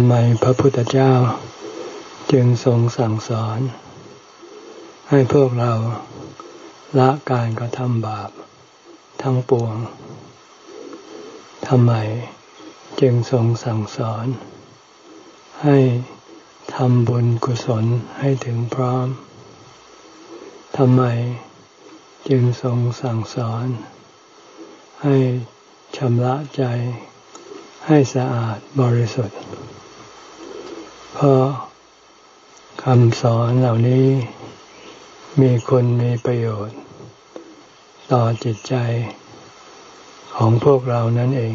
ำไมพระพุทธเจ้า จึงทรงสั่งสอน ให้พวกเราละการกระทำบาปทั้งปวงทำไมจึงทรงสั่งสอน ให้ทำบุญกุศลให้ถึงพร้อมทำไมจึงทรงสั่งสอน ให้ชำระใจให้สะอาดบริสุทธิ์ เพราะคำสอนเหล่านี้มีคุณมีประโยชน์ ต่อจิตใจของพวกเรานั่นเอง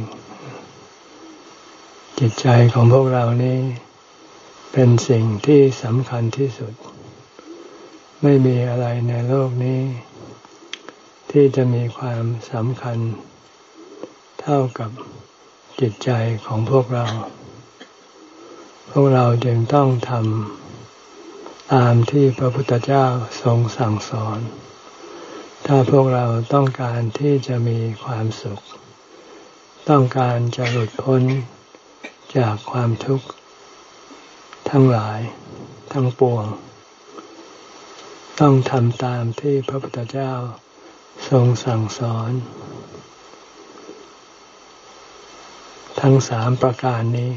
จิตใจของพวกเรานี้ เป็นสิ่งที่สำคัญที่สุด ไม่มีอะไรในโลกนี้ ที่จะมีความสำคัญ เท่ากับจิตใจของพวกเรา พวกเราจึงต้องทำตามที่พระพุทธเจ้าทรงสั่งสอน ถ้าพวกเราต้องการที่จะมีความสุข ต้องการจะหลุดพ้นจากความทุกข์ ทั้งหลาย ทั้งปวง ต้องทำตามที่พระพุทธเจ้าทรงสั่งสอน ทั้งสามประการนี้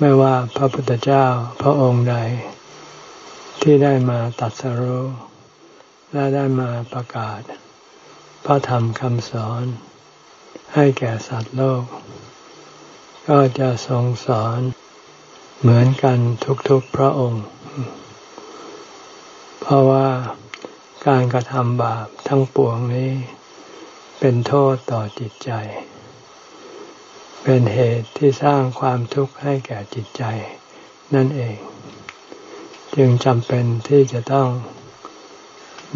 ไม่ว่าพระพุทธเจ้าพระองค์ใด ที่ได้มาตัดสรุและได้มาประกาศ พระธรรมคำสอน ให้แก่สัตว์โลก ก็จะทรงสอนเหมือนกันทุกๆพระองค์ เพราะว่าการกระทำบาปทั้งปวงนี้ เป็นโทษต่อจิตใจ เป็นเหตุที่สร้างความทุกข์ให้แก่จิตใจ นั่นเอง จึงจำเป็นที่จะต้อง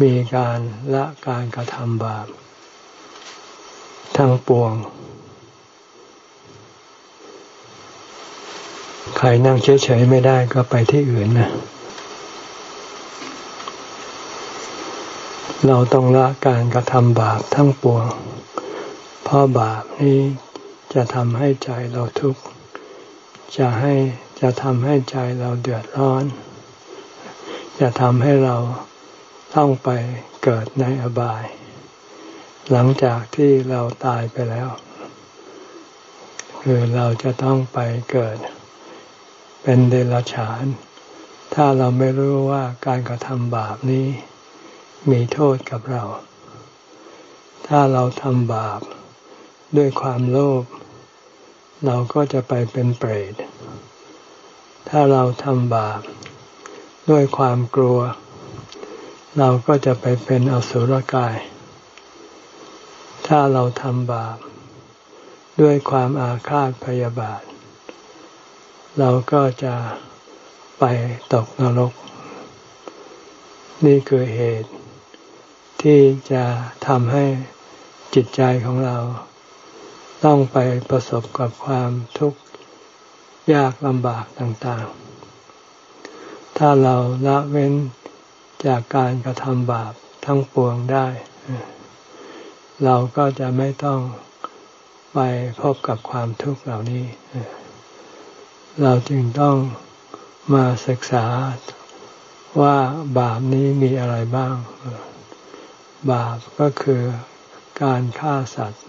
มีการละการกระทำบาปทั้งปวง ใครนั่งเฉยๆไม่ได้ก็ไปที่อื่นนะ เราต้องละการกระทำบาปทั้งปวง เพราะบาปนี้ จะทำให้ใจเราทุกข์จะให้จะทำให้ใจเราเดือดร้อน จะทำให้เราต้องไปเกิดในอบาย หลังจากที่เราตายไปแล้ว คือเราจะต้องไปเกิด เป็นเดรัจฉาน ถ้าเราไม่รู้ว่าการกระทำบาปนี้ มีโทษกับเรา ถ้าเราทำบาปด้วยความโลภ เราก็จะไปเป็นเปรต ถ้าเราทำบาป ด้วยความกลัว เราก็จะไปเป็นอสุรกาย ถ้าเราทำบาป ด้วยความอาฆาตพยาบาท เราก็จะไปตกนรก นี่คือเหตุที่จะทำให้จิตใจของเรา ต้องไปประสบกับความทุกข์ยากลำบากต่างๆ ถ้าเราละเว้นจากการกระทำบาปทั้งปวงได้ เราก็จะไม่ต้องไปพบกับความทุกข์เหล่านี้ เราจึงต้องมาศึกษาว่าบาปนี้มีอะไรบ้าง บาปก็คือการฆ่าสัตว์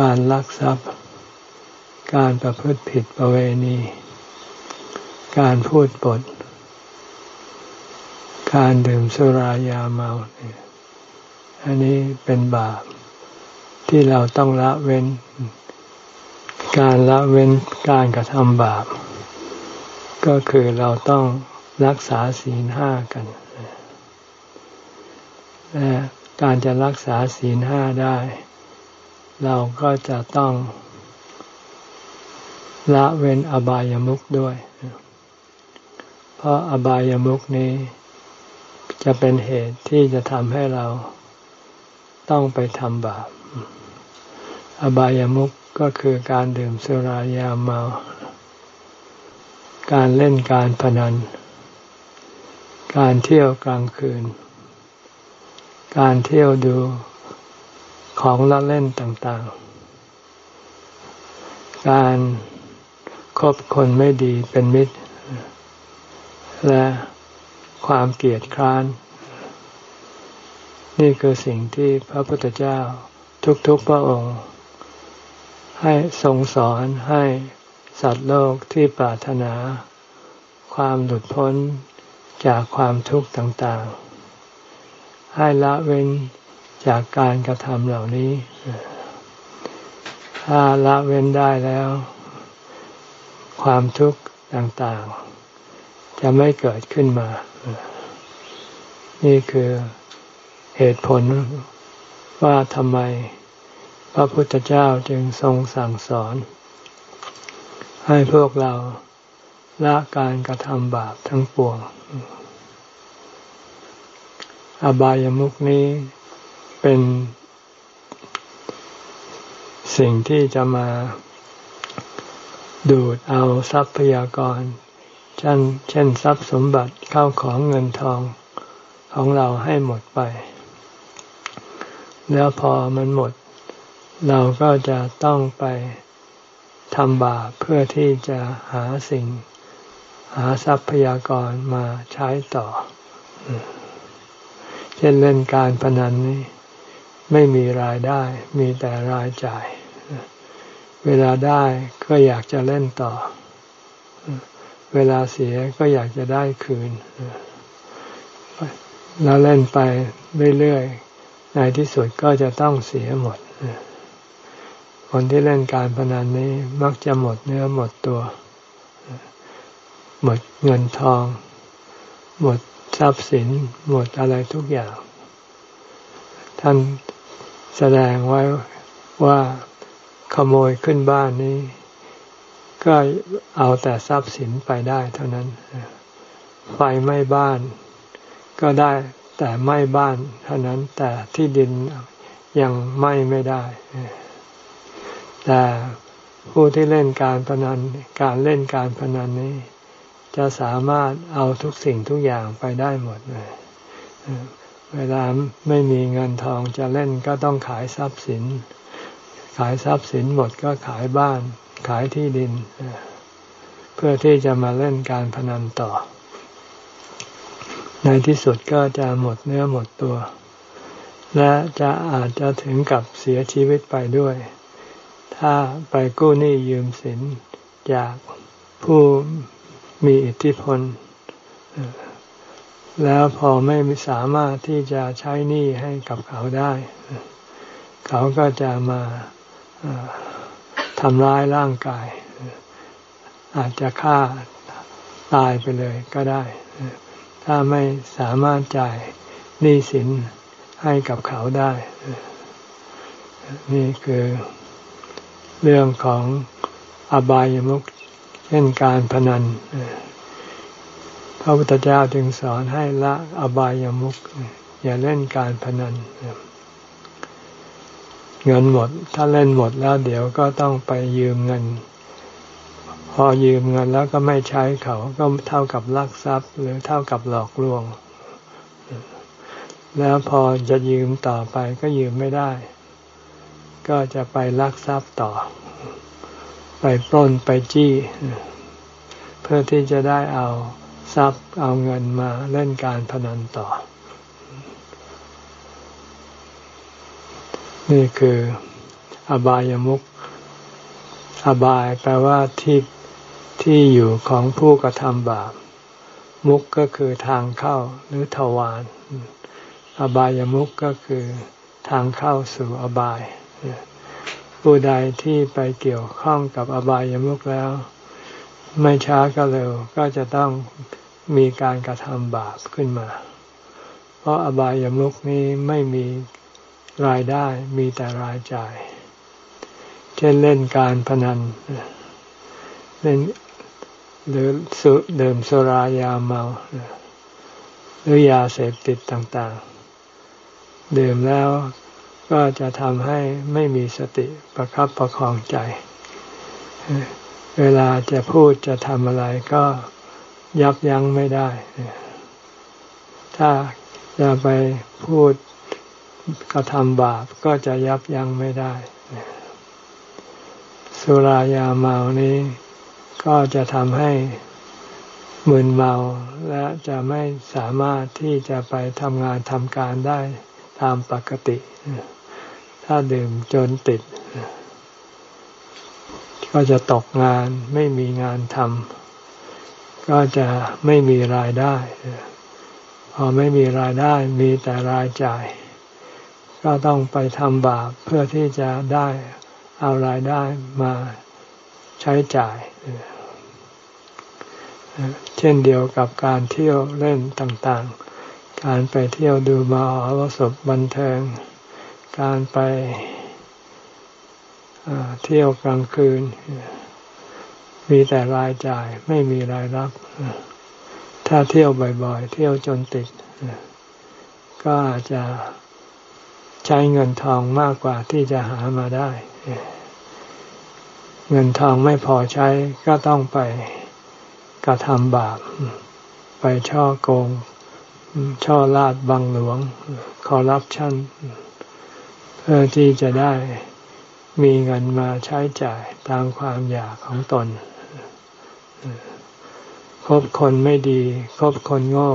การลักทรัพย์ การประพฤติผิดประเวณี การพูดปด การดื่มสุรายาเมาอันนี้เป็นบาปที่เราต้องละเว้น การละเว้นการกระทำบาป ก็คือเราต้องรักษาศีลห้ากันและการจะรักษาศีลห้าได้ เราก็จะต้องละเว้นอบายามุขด้วย เพราะอบายามุขนี้ จะเป็นเหตุที่จะทำให้เราต้องไปทำบาป อบายามุขก็คือการดื่มสุรายาเมา การเล่นการพนัน การเที่ยวกลางคืน การเที่ยวดู ของละเล่นต่างๆ การคบคนไม่ดีเป็นมิตร และความเกลียดคร้าน นี่คือสิ่งที่พระพุทธเจ้าทุกๆพระองค์ ให้ทรงสอนให้สัตว์โลกที่ปรารถนา ความหลุดพ้นจากความทุกข์ต่างๆ ให้ละเว้น จากการกระทำเหล่านี้ ถ้าละเว้นได้แล้ว ความทุกข์ต่างๆ จะไม่เกิดขึ้นมา นี่คือเหตุผลว่าทำไม พระพุทธเจ้าจึงทรงสั่งสอน ให้พวกเราละการกระทำบาปทั้งปวง อบายามุกนี้ เป็นสิ่งที่จะมาดูดเอาทรัพยากรเช่นเช่นทรัพย์สมบัติเข้าของเงินทองของเราให้หมดไป แล้วพอมันหมด เราก็จะต้องไปทำบาปเพื่อที่จะหาสิ่ง หาทรัพยากรมาใช้ต่อ เช่นเล่นการพนันนี้ ไม่มีรายได้ มีแต่รายจ่าย เวลาได้ก็อยากจะเล่นต่อ เวลาเสียก็อยากจะได้คืน แล้วเล่นไปเรื่อยๆ ในที่สุดก็จะต้องเสียหมด คนที่เล่นการพนันนี้มักจะหมดเนื้อหมดตัว หมดเงินทอง หมดทรัพย์สิน หมดอะไรทุกอย่างท่าน แสดงไว้ว่าขโมยขึ้นบ้านนี้ ก็เอาแต่ทรัพย์สินไปได้เท่านั้น ไฟไหม้บ้าน ก็ได้แต่ไหม้บ้านเท่านั้น แต่ที่ดินยังไหม้ไม่ได้ แต่ผู้ที่เล่นการพนันการเล่นการพนันนี้ จะสามารถเอาทุกสิ่งทุกอย่างไปได้หมดเลย เวลาไม่มีเงินทองจะเล่นก็ต้องขายทรัพย์สิน ขายทรัพย์สินหมดก็ขายบ้าน ขายที่ดิน เพื่อที่จะมาเล่นการพนันต่อ ในที่สุดก็จะหมดเนื้อหมดตัว และจะอาจจะถึงกับเสียชีวิตไปด้วย ถ้าไปกู้หนี้ยืมสินจากผู้มีอิทธิพล แล้วพอไม่สามารถที่จะใช้หนี้ให้กับเขาได้ เขาก็จะมาทำร้ายร่างกาย อาจจะฆ่าตายไปเลยก็ได้ ถ้าไม่สามารถจ่ายหนี้สินให้กับเขาได้ นี่คือเรื่องของอบายมุขเช่นการพนัน พระพุทธเจ้าจึงสอนให้ละอบายามุขอย่าเล่นการพนันเงินหมด ถ้าเล่นหมดแล้วเดี๋ยวก็ต้องไปยืมเงิน พอยืมเงินแล้วก็ไม่ใช้เขาก็เท่ากับลักทรัพย์ หรือเท่ากับหลอกลวง แล้วพอจะยืมต่อไปก็ยืมไม่ได้ ก็จะไปลักทรัพย์ต่อ ไปปล้นไปจี้ เพื่อที่จะได้เอา ทรัพย์เอาเงินมาเล่นการพนันต่อ นี่คืออบายามุขอบายแปลว่าที่ที่อยู่ของผู้กระทำบาป มุกก็คือทางเข้าหรือทวารอบายามุกก็คือทางเข้าสู่อบาย ผู้ใดที่ไปเกี่ยวข้องกับอบายามุกแล้ว ไม่ช้าก็เร็วก็จะต้องมีการกระทำบาปขึ้นมา เพราะอบายามุขนี้ไม่มีรายได้มีแต่รายจ่าย เช่นเล่นการพนันเล่นหรือสุดื่มสุรายาเมา หรือยาเสพติดต่างๆ ดื่มแล้วก็จะทำให้ไม่มีสติประครับประคองใจ เวลาจะพูดจะทำอะไรก็ยับยั้งไม่ได้ ถ้าจะไปพูดกระทำบาปก็จะยับยั้งไม่ได้ สุรายาเมานี้ ก็จะทำให้มึนเมาและจะไม่สามารถที่จะไปทำงานทำการได้ตามปกติ ถ้าดื่มจนติด ก็จะตกงานไม่มีงานทำก็จะไม่มีรายได้ พอไม่มีรายได้มีแต่รายจ่าย ก็ต้องไปทำบาปเพื่อที่จะได้เอารายได้มาใช้จ่าย เช่นเดียวกับการเที่ยวเล่นต่างๆ การไปเที่ยวดูมาหรสพบันเทิง การไป เที่ยวกลางคืน มีแต่รายจ่ายไม่มีรายรับถ้าเที่ยวบ่อยๆ เที่ยวจนติด ก็อาจจะใช้เงินทองมากกว่าที่จะหามาได้ เงินทองไม่พอใช้ก็ต้องไปกระทำบาป ไปช่อโกง ช่อลาดบังหลวง คอร์รัปชัน เพื่อที่จะได้ มีเงินมาใช้จ่ายตามความอยากของตนคบคนไม่ดีคบคนโง่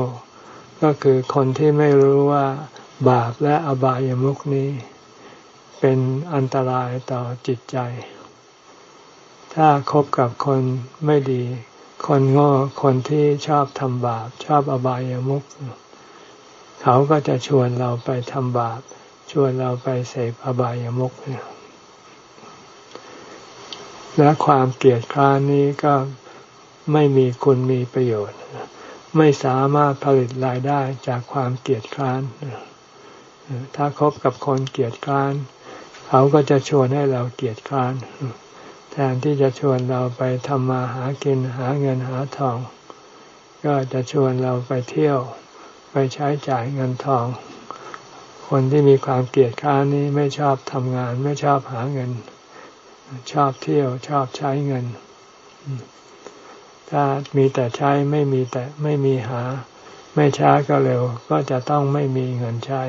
ก็คือคนที่ไม่รู้ว่าบาปและอบายามุขนี้ เป็นอันตรายต่อจิตใจ ถ้าคบกับคนไม่ดี คนโง่ คนที่ชอบทำบาป ชอบอบายามุขเขาก็จะชวนเราไปทำบาป ชวนเราไปเสพอบายามุข และความเกลียดคร้านนี้ก็ไม่มีคุณมีประโยชน์ ไม่สามารถผลิตรายได้จากความเกลียดคร้านถ้าคบกับคนเกลียดคร้าน เขาก็จะชวนให้เราเกลียดคร้าน แทนที่จะชวนเราไปทำมาหากินหาเงินหาทอง ก็จะชวนเราไปเที่ยวไปใช้จ่ายเงินทอง คนที่มีความเกลียดค้านนี้ไม่ชอบทำงานไม่ชอบหาเงิน ชอบเที่ยวชอบใช้เงิน ถ้ามีแต่ใช้ไม่มีแต่ไม่มีหา ไม่ช้าก็เร็ว ก็จะต้องไม่มีเงินใช้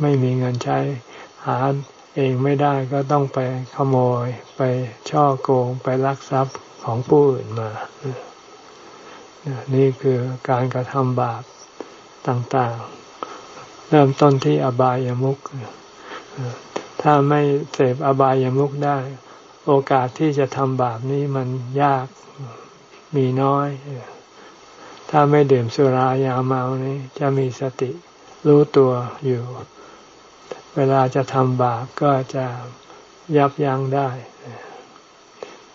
ไม่มีเงินใช้ หาเองไม่ได้ก็ต้องไปขโมย ไปช่อโกง ไปลักทรัพย์ของผู้อื่นมา นี่คือการกระทำบาปต่างๆ เริ่มต้นที่อบายามุข ถ้าไม่เสพอบายามุขได้ โอกาสที่จะทำบาปนี้มันยากมีน้อย ถ้าไม่ดื่มสุรายาเมานี้ จะมีสติรู้ตัวอยู่ เวลาจะทำบาปก็จะยับยั้งได้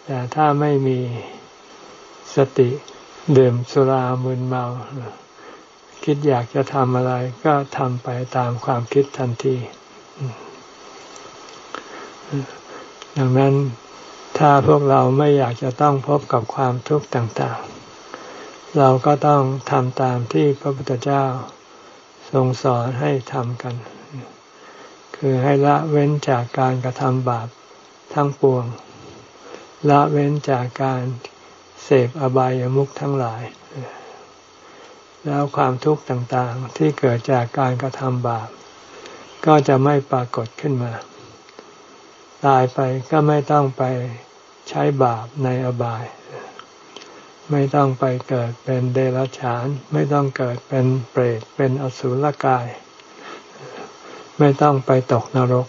แต่ถ้าไม่มีสติดื่มสุรามึนเมา คิดอยากจะทำอะไรก็ทำไปตามความคิดทันที ดังนั้นถ้าพวกเราไม่อยากจะต้องพบกับความทุกข์ต่างๆ เราก็ต้องทำตามที่พระพุทธเจ้าทรงสอนให้ทำกัน คือให้ละเว้นจากการกระทำบาปทั้งปวง ละเว้นจากการเสพอบายามุขทั้งหลาย แล้วความทุกข์ต่างๆที่เกิดจากการกระทำบาป ก็จะไม่ปรากฏขึ้นมา ตายไปก็ไม่ต้องไปใช้บาปในอบาย ไม่ต้องไปเกิดเป็นเดรัจฉาน ไม่ต้องเกิดเป็นเปรตเป็นอสุรกาย ไม่ต้องไปตกนรก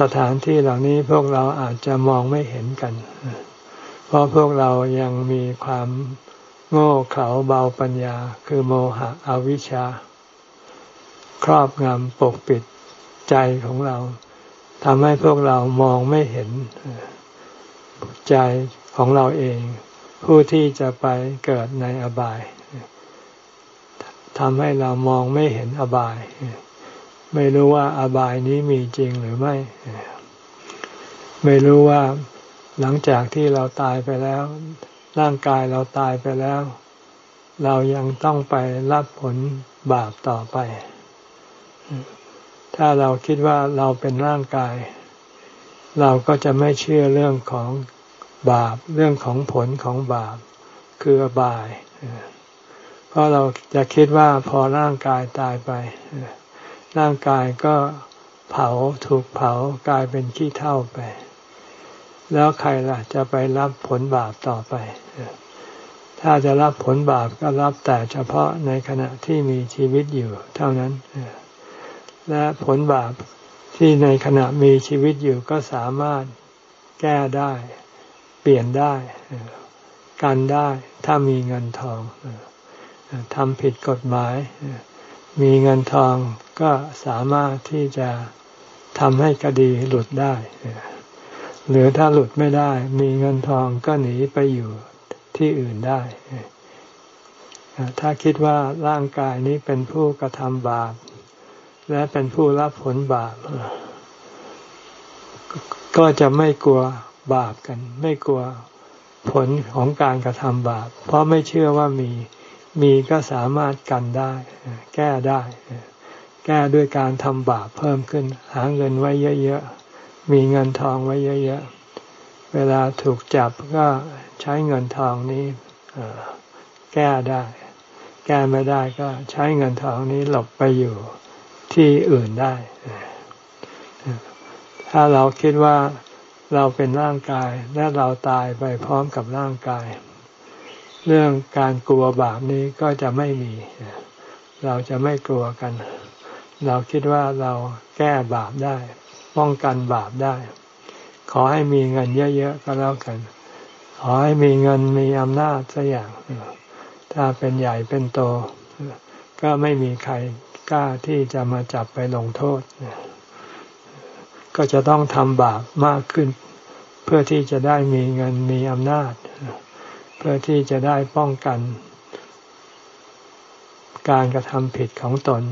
สถานที่เหล่านี้พวกเราอาจจะมองไม่เห็นกัน เพราะพวกเรายังมีความโง่เขลาเบาปัญญา คือโมหะอวิชชา ครอบงำปกปิด ใจของเราทำให้พวกเรามองไม่เห็นใจของเราเอง ผู้ที่จะไปเกิดในอบายทำให้เรามองไม่เห็นอบาย ไม่รู้ว่าอบายนี้มีจริงหรือไม่ ไม่รู้ว่าหลังจากที่เราตายไปแล้ว ร่างกายเราตายไปแล้ว เรายังต้องไปรับผลบาปต่อไป ถ้าเราคิดว่าเราเป็นร่างกาย เราก็จะไม่เชื่อเรื่องของบาปเรื่องของผลของบาปคืออบาย เพราะเราจะคิดว่าพอร่างกายตายไป ร่างกายก็เผาถูกเผากลายเป็นขี้เท่าไป แล้วใครล่ะจะไปรับผลบาปต่อไป ถ้าจะรับผลบาปก็รับแต่เฉพาะในขณะที่มีชีวิตอยู่เท่านั้น และผลบาปที่ในขณะมีชีวิตอยู่ก็สามารถแก้ได้ เปลี่ยนได้กันได้ถ้ามีเงินทองทำผิดกฎหมาย มีเงินทองก็สามารถที่จะทำให้คดีหลุดได้ หรือถ้าหลุดไม่ได้ มีเงินทองก็หนีไปอยู่ที่อื่นได้ ถ้าคิดว่าร่างกายนี้เป็นผู้กระทำบาป และเป็นผู้รับผลบาป ก็จะไม่กลัวบาปกัน ไม่กลัวผลของการกระทำบาป เพราะไม่เชื่อว่ามีมีก็สามารถกันได้ แก้ได้ แก้ด้วยการทำบาปเพิ่มขึ้น หาเงินไว้เยอะๆ มีเงินทองไว้เยอะๆ เวลาถูกจับก็ใช้เงินทองนี้แก้ได้ แก้ไม่ได้ก็ใช้เงินทองนี้หลบไปอยู่ ที่อื่นได้ ถ้าเราคิดว่าเราเป็นร่างกายและเราตายไปพร้อมกับร่างกาย เรื่องการกลัวบาปนี้ก็จะไม่มี เราจะไม่กลัวกัน เราคิดว่าเราแก้บาปได้ ป้องกันบาปได้ ขอให้มีเงินเยอะๆก็แล้วกัน ขอให้มีเงินมีอำนาจสักอย่าง ถ้าเป็นใหญ่เป็นโต ก็ไม่มีใคร กล้าที่จะมาจับไปลงโทษ ก็จะต้องทำบาปมากขึ้น เพื่อที่จะได้มีเงินมีอำนาจ เพื่อที่จะได้ป้องกัน การกระทำผิดของตน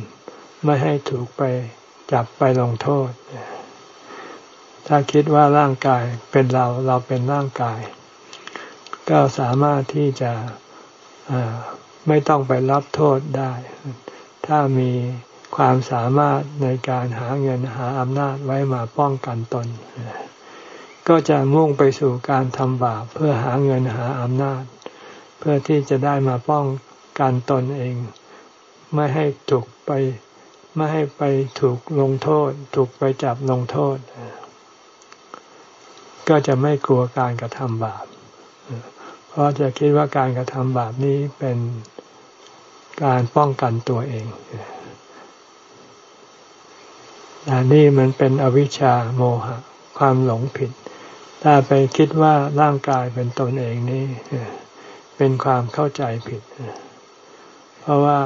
ไม่ให้ถูกไปจับไปลงโทษ ถ้าคิดว่าร่างกายเป็นเราเราเป็นร่างกาย ก็สามารถที่จะไม่ต้องไปรับโทษได้ ถ้ามีความสามารถในการหาเงินหาอำนาจไว้มาป้องกันตน ก็จะมุ่งไปสู่การทำบาปเพื่อหาเงินหาอำนาจ เพื่อที่จะได้มาป้องกันตนเอง ไม่ให้ถูกไปไม่ให้ไปถูกลงโทษ ถูกไปจับลงโทษ ก็จะไม่กลัวการกระทำบาป เพราะจะคิดว่าการกระทำบาปนี้เป็น การป้องกันตัวเองอันนี้มันเป็นอวิชชาโมหะ ความหลงผิด ถ้าไปคิดว่าร่างกายเป็นตนเองนี่เป็นความเข้าใจผิด เพราะว่า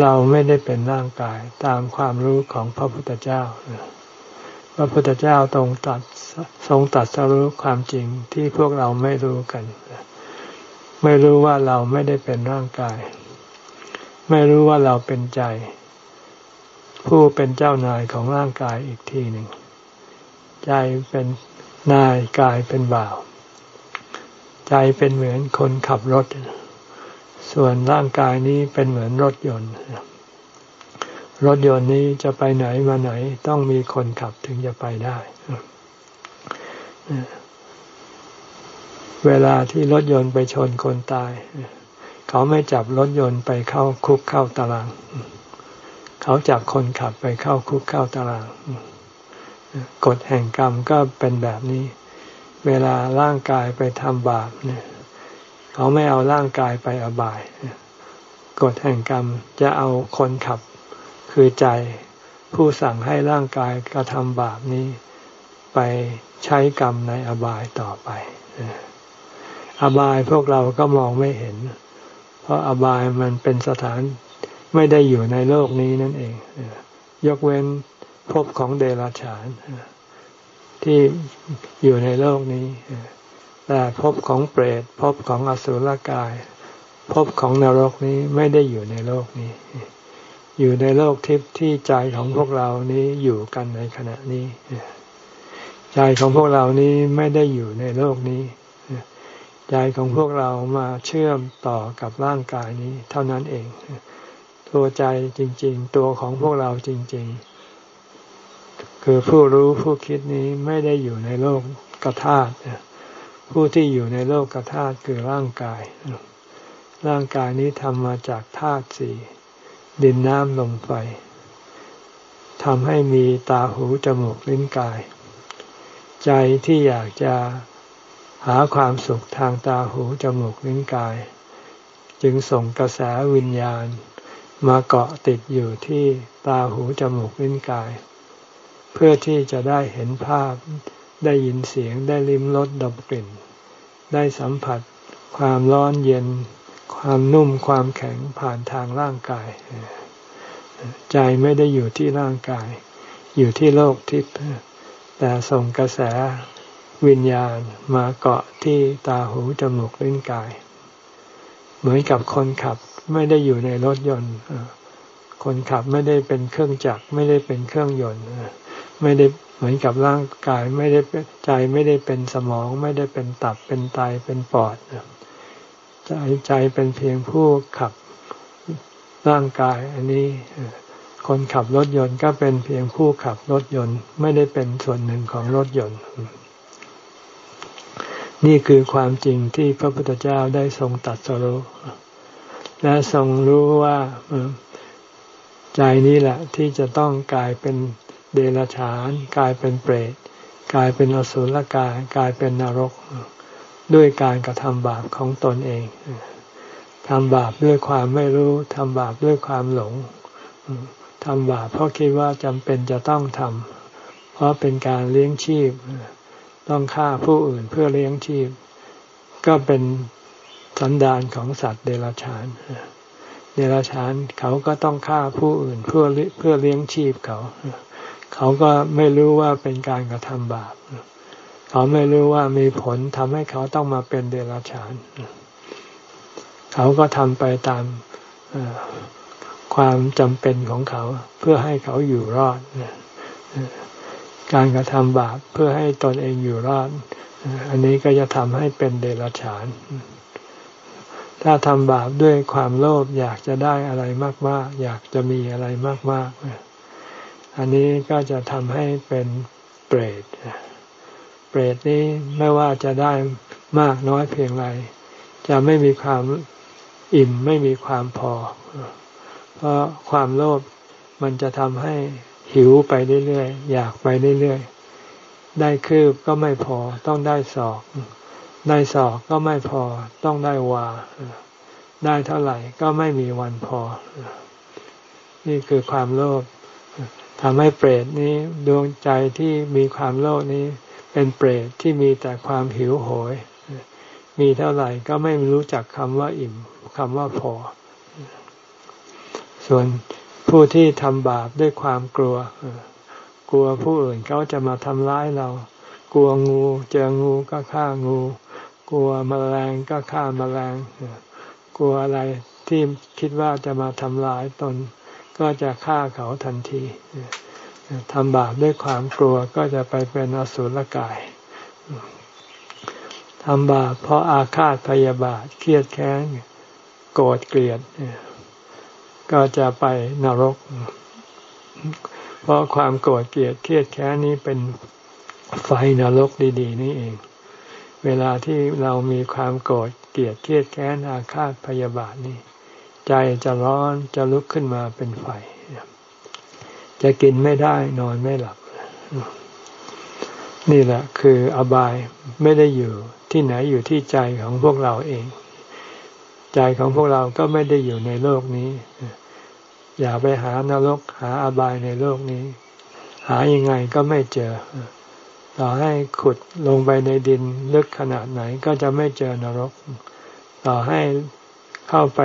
เราไม่ได้เป็นร่างกายตามความรู้ของพระพุทธเจ้า พระพุทธเจ้าตรงตัดทรงตัดสรู้ความจริงที่พวกเราไม่รู้กัน ไม่รู้ว่าเราไม่ได้เป็นร่างกาย ไม่รู้ว่าเราเป็นใจ ผู้เป็นเจ้านายของร่างกายอีกทีหนึ่ง ใจเป็นนายกายเป็นบ่าว ใจเป็นเหมือนคนขับรถ ส่วนร่างกายนี้เป็นเหมือนรถยนต์ รถยนต์นี้จะไปไหนมาไหนต้องมีคนขับถึงจะไปได้เวลาที่รถยนต์ไปชนคนตาย เขาไม่จับรถยนต์ไปเข้าคุกเข้าตาราง เขาจับคนขับไปเข้าคุกเข้าตาราง กฎแห่งกรรมก็เป็นแบบนี้ เวลาร่างกายไปทำบาปเนี่ย เขาไม่เอาร่างกายไปอบาย กฎแห่งกรรมจะเอาคนขับคือใจผู้สั่งให้ร่างกายกระทำบาปนี้ ไปใช้กรรมในอบายต่อไป อบายพวกเราก็มองไม่เห็น เพราะอบายมันเป็นสถานไม่ได้อยู่ในโลกนี้นั่นเอง ยกเว้นภพของเดรัจฉานที่อยู่ในโลกนี้แต่ภพของเปรตภพของอสุรกายภพของนรกนี้ไม่ได้อยู่ในโลกนี้ อยู่ในโลกทิพย์ที่ใจของพวกเรานี้อยู่กันในขณะนี้ ใจของพวกเรานี้ไม่ได้อยู่ในโลกนี้ ใจของพวกเรามาเชื่อมต่อกับร่างกายนี้เท่านั้นเอง ตัวใจจริง ๆ ตัวของพวกเราจริง ๆ คือผู้รู้ผู้คิดนี้ไม่ได้อยู่ในโลกกระธาตุผู้ที่อยู่ในโลกกระธาตุคือร่างกาย ร่างกายนี้ทำมาจากธาตุสี่ดินน้ำลมไฟทำให้มีตาหูจมูกลิ้นกาย ใจใจที่อยากจะ หาความสุขทางตาหูจมูกลิ้นกาย จึงส่งกระแสวิญญาณ มาเกาะติดอยู่ที่ตาหูจมูกลิ้นกาย เพื่อที่จะได้เห็นภาพได้ยินเสียงได้ลิ้มรสดมกลิ่น ได้สัมผัส ความร้อนเย็น ความนุ่มความแข็งผ่านทางร่างกาย ใจไม่ได้อยู่ที่ร่างกาย อยู่ที่โลกทิพย์แต่ส่งกระแส วิญญาณมาเกาะที่ตาหูจมูกลิ้นกาย เหมือนกับคนขับไม่ได้อยู่ในรถยนต์คนขับไม่ได้เป็นเครื่องจักรไม่ได้เป็นเครื่องยนต์ไม่ได้เหมือนกับร่างกายไม่ได้ใจไม่ได้เป็นสมอง ไม่ได้เป็นตับเป็นไตเป็นปอดใจใจเป็นเพียงผู้ขับร่างกาย อันนี้คนขับรถยนต์ก็เป็นเพียงผู้ขับรถยนต์ ไม่ได้เป็นส่วนหนึ่งของรถยนต์ นี่คือความจริงที่พระพุทธเจ้าได้ทรงตัดสรู้และทรงรู้ว่าใจนี้แหละที่จะต้องกลายเป็นเดรัจฉาน กลายเป็นเปรตกลายเป็นอสุรกายกลายเป็นนรก ด้วยการกระทำบาปของตนเองทำบาปด้วยความไม่รู้ทำบาปด้วยความหลงทำบาปเพราะคิดว่าจำเป็นจะต้องทำเพราะเป็นการเลี้ยงชีพ ต้องฆ่าผู้อื่นเพื่อเลี้ยงชีพ ก็เป็นสันดานของสัตว์เดรัจฉาน เดรัจฉานเขาก็ต้องฆ่าผู้อื่นเพื่อเพื่อเลี้ยงชีพเขา เขาก็ไม่รู้ว่าเป็นการกระทำบาป เขาไม่รู้ว่ามีผลทำให้เขาต้องมาเป็นเดรัจฉาน เขาก็ทำไปตามความจำเป็นของเขาเพื่อให้เขาอยู่รอด การกระทำบาปเพื่อให้ตนเองอยู่รอด อันนี้ก็จะทำให้เป็นเดรัจฉาน ถ้าทำบาปด้วยความโลภอยากจะได้อะไรมาก ๆ อยากจะมีอะไรมาก ๆ อันนี้ก็จะทำให้เป็นเปรต เปรตนี้ไม่ว่าจะได้มากน้อยเพียงไรจะไม่มีความอิ่มไม่มีความพอ เพราะความโลภมันจะทำให้ หิวไปเรื่อยๆอยากไปเรื่อยๆได้คืบก็ไม่พอต้องได้ศอก ได้ศอกก็ไม่พอต้องได้วา ได้เท่าไหร่ก็ไม่มีวันพอ นี่คือความโลภทำให้เปรตนี้ดวงใจที่มีความโลภนี้ เป็นเปรตที่มีแต่ความหิวโหย มีเท่าไหร่ก็ไม่รู้จักคำว่าอิ่มคำว่าพอ ส่วน ผู้ที่ทำบาปด้วยความกลัว กลัวผู้อื่นเขาจะมาทำร้ายเรา กลัวงูเจองูก็ฆ่างู กลัวมแมลงก็ฆ่ามแมลง กลัวอะไรที่คิดว่าจะมาทำร้ายตน ก็จะฆ่าเขาทันทีทำบาปด้วยความกลัวก็จะไปเป็นอสุรกายทำบาปเพราะอาฆาตพยาบาทเครียดแค้นโกรธเกลียด ก็จะไปนรก เพราะความโกรธเกลียดเครียดแค้นนี้เป็นไฟนรกดี ๆ นี่เอง เวลาที่เรามีความโกรธเกลียดเครียดแค้นอาฆาตพยาบาทนี่ ใจจะร้อนจะลุกขึ้นมาเป็นไฟ จะกินไม่ได้นอนไม่หลับ นี่แหละคืออบายไม่ได้อยู่ที่ไหนอยู่ที่ใจของพวกเราเอง ใจของพวกเราก็ไม่ได้อยู่ในโลกนี้ อย่าไปหานรกหาอบายในโลกนี้ หายังไงก็ไม่เจอ ต่อให้ขุดลงไปในดินลึกขนาดไหนก็จะไม่เจอนรก ต่อให้เข้าไป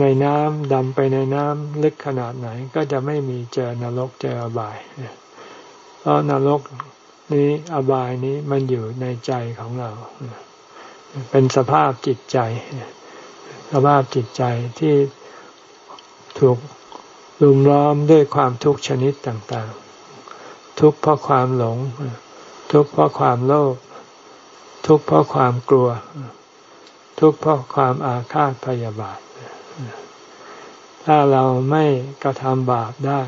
ในน้ำดำไปในน้ำลึกขนาดไหนก็จะไม่มีเจอนรกเจออบาย เพราะนรกนี้อบายนี้มันอยู่ในใจของเรา เป็นสภาพจิตใจ สภาพจิตใจที่ถูกลุมล้อมด้วยความทุกข์ชนิดต่างๆ ทุกข์เพราะความหลง ทุกข์เพราะความโลภ ทุกข์เพราะความกลัว ทุกข์เพราะความอาฆาตพยาบาท ถ้าเราไม่กระทำบาปได้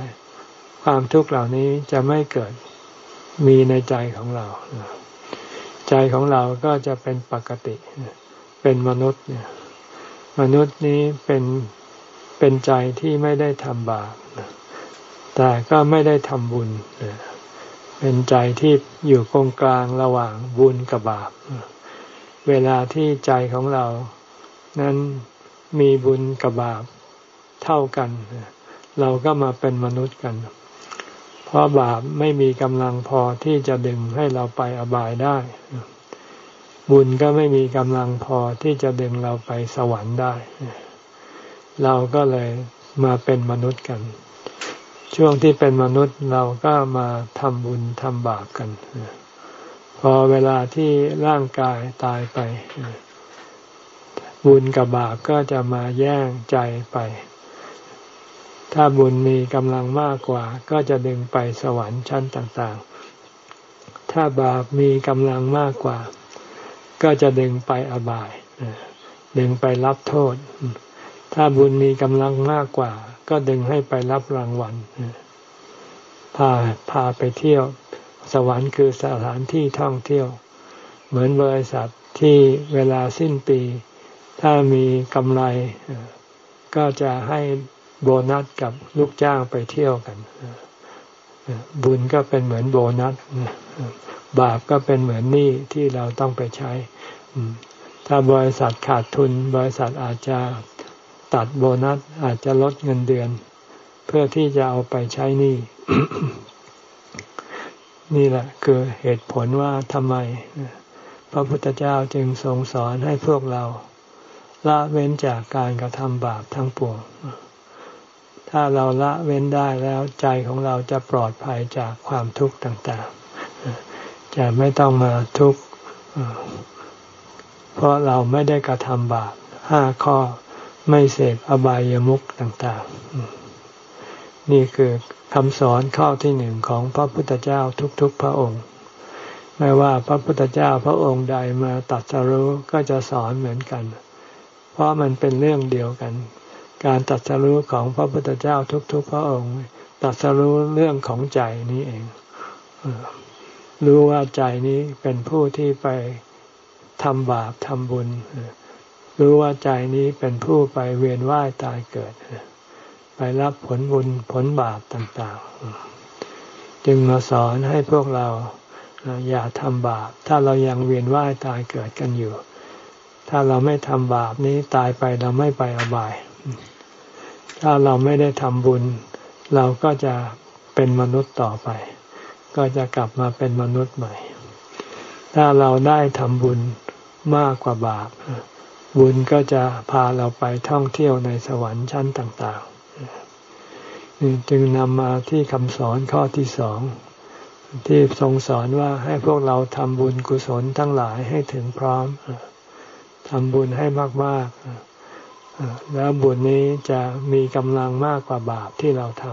ความทุกข์เหล่านี้จะไม่เกิดมีในใจของเรา ใจของเราก็จะเป็นปกติ เป็นมนุษย์เนี่ยมนุษย์นี้เป็นเป็นใจที่ไม่ได้ทำบาปแต่ก็ไม่ได้ทำบุญ เป็นใจที่อยู่ตรงกลางระหว่างบุญกับบาป เวลาที่ใจของเรา นั้นมีบุญกับบาปเท่ากัน เราก็มาเป็นมนุษย์กัน เพราะบาปไม่มีกำลังพอที่จะดึงให้เราไปอบายได้ บุญก็ไม่มีกำลังพอที่จะดึงเราไปสวรรค์ได้ เราก็เลยมาเป็นมนุษย์กัน ช่วงที่เป็นมนุษย์เราก็มาทำบุญทำบาปกัน พอเวลาที่ร่างกายตายไป บุญกับบาปก็จะมาแย่งใจไป ถ้าบุญมีกำลังมากกว่าก็จะดึงไปสวรรค์ชั้นต่างๆ ถ้าบาปมีกำลังมากกว่า ก็จะดึงไปอบาย ดึงไปรับโทษ ถ้าบุญมีกำลังมากกว่า ก็ดึงให้ไปรับรางวัลพาพาไปเที่ยว สวรรค์คือสถานที่ท่องเที่ยว เหมือนบริษัทที่เวลาสิ้นปี ถ้ามีกำไรก็จะให้ โบนัสกับลูกจ้างไปเที่ยวกันบุญก็เป็นเหมือนโบนัสบาปก็เป็นเหมือนหนี้ที่เราต้องไปใช้ถ้าบริษัทขาดทุน บริษัทอาจจะตัดโบนัสอาจจะลดเงินเดือน เพื่อที่จะเอาไปใช้หนี้นี่แหละ คือเหตุผลว่าทำไม พระพุทธเจ้าจึงทรงสอนให้พวกเรา ละเว้นจากการกระทำบาปทั้งปวง ถ้าเราละเว้นได้แล้วใจของเราจะปลอดภัยจากความทุกข์ต่างๆ จะไม่ต้องมาทุกข์เพราะเราไม่ได้กระทำบาปห้าข้อไม่เสพอบายามุขต่างๆ นี่คือคำสอนข้อที่หนึ่งของพระพุทธเจ้าทุกๆ พระองค์ ไม่ว่าพระพุทธเจ้าพระองค์ใดมาตัดสรู้ก็จะสอนเหมือนกัน เพราะมันเป็นเรื่องเดียวกัน การตัดสรู้ของพระพุทธเจ้าทุก ๆ พระองค์ ตัดสรู้เรื่องของใจนี้เองรู้ว่าใจนี้เป็นผู้ที่ไปทำบาปทำบุญ รู้ว่าใจนี้เป็นผู้ไปเวียนว่ายตายเกิด ไปรับผลบุญผลบาปต่างๆ จึงมาสอนให้พวกเราอย่าทำบาป ถ้าเรายังเวียนว่ายตายเกิดกันอยู่ ถ้าเราไม่ทำบาปนี้ตายไปเราไม่ไปอบาย ถ้าเราไม่ได้ทำบุญ เราก็จะเป็นมนุษย์ต่อไป ก็จะกลับมาเป็นมนุษย์ใหม่ ถ้าเราได้ทำบุญมากกว่าบาป บุญก็จะพาเราไปท่องเที่ยวในสวรรค์ชั้นต่าง ๆ จึงนำมาที่คำสอนข้อที่สองที่ทรงสอนว่าให้พวกเราทำบุญกุศลทั้งหลายให้ถึงพร้อมทำบุญให้มากๆ แล้วบุญนี้จะมีกำลังมากกว่าบาปที่เราท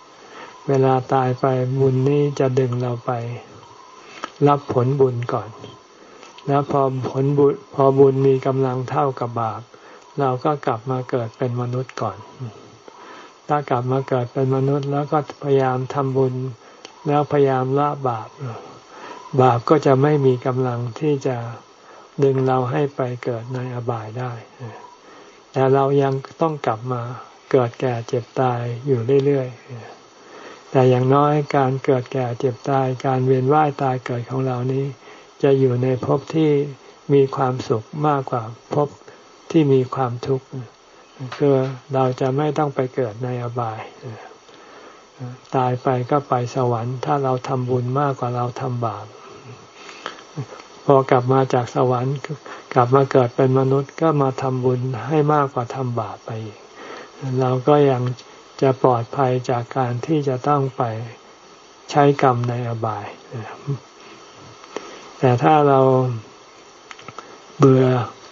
ำเวลาตายไปบุญนี้จะดึงเราไป รับผลบุญก่อน แล้วพอผลบุญพอบุญมีกำลังเท่ากับบาป เราก็กลับมาเกิดเป็นมนุษย์ก่อน ถ้ากลับมาเกิดเป็นมนุษย์ แล้วก็พยายามทำบุญ แล้วพยายามละบาป บาปก็จะไม่มีกำลังที่จะดึงเราให้ไปเกิดในอบายได้ แต่เรายังต้องกลับมาเกิดแก่เจ็บตายอยู่เรื่อยๆ แต่อย่างน้อยการเกิดแก่เจ็บตาย การเวียนว่ายตายเกิดของเรานี้ จะอยู่ในภพที่มีความสุขมากกว่าภพที่มีความทุกข์คือเราจะไม่ต้องไปเกิดในอบาย ตายไปก็ไปสวรรค์ ถ้าเราทำบุญมากกว่าเราทำบาป อกลับมาจากสวรรค์ กลับมาเกิดเป็นมนุษย์ก็มาทำบุญให้มากกว่าทำบาปไปอีกเราก็ยังจะปลอดภัยจากการที่จะต้องไปใช้กรรมในอบาย แต่ถ้าเราเบื่อ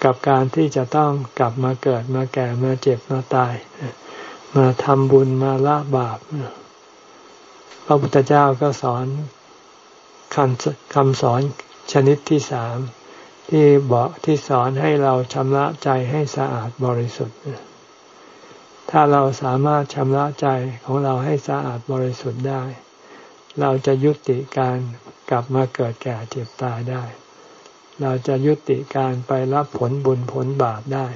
กับการที่จะต้องกลับมาเกิดมาแก่มาเจ็บมาตาย มาทำบุญมาละบาปพระพุทธเจ้าก็สอนคำสอน ชนิดที่สามที่บอกที่สอนให้เราชำระใจให้สะอาดบริสุทธิ์ ถ้าเราสามารถชำระใจของเราให้สะอาดบริสุทธิ์ได้ เราจะยุติการกลับมาเกิดแก่เจ็บตายได้ เราจะยุติการไปรับผลบุญผลบาปได้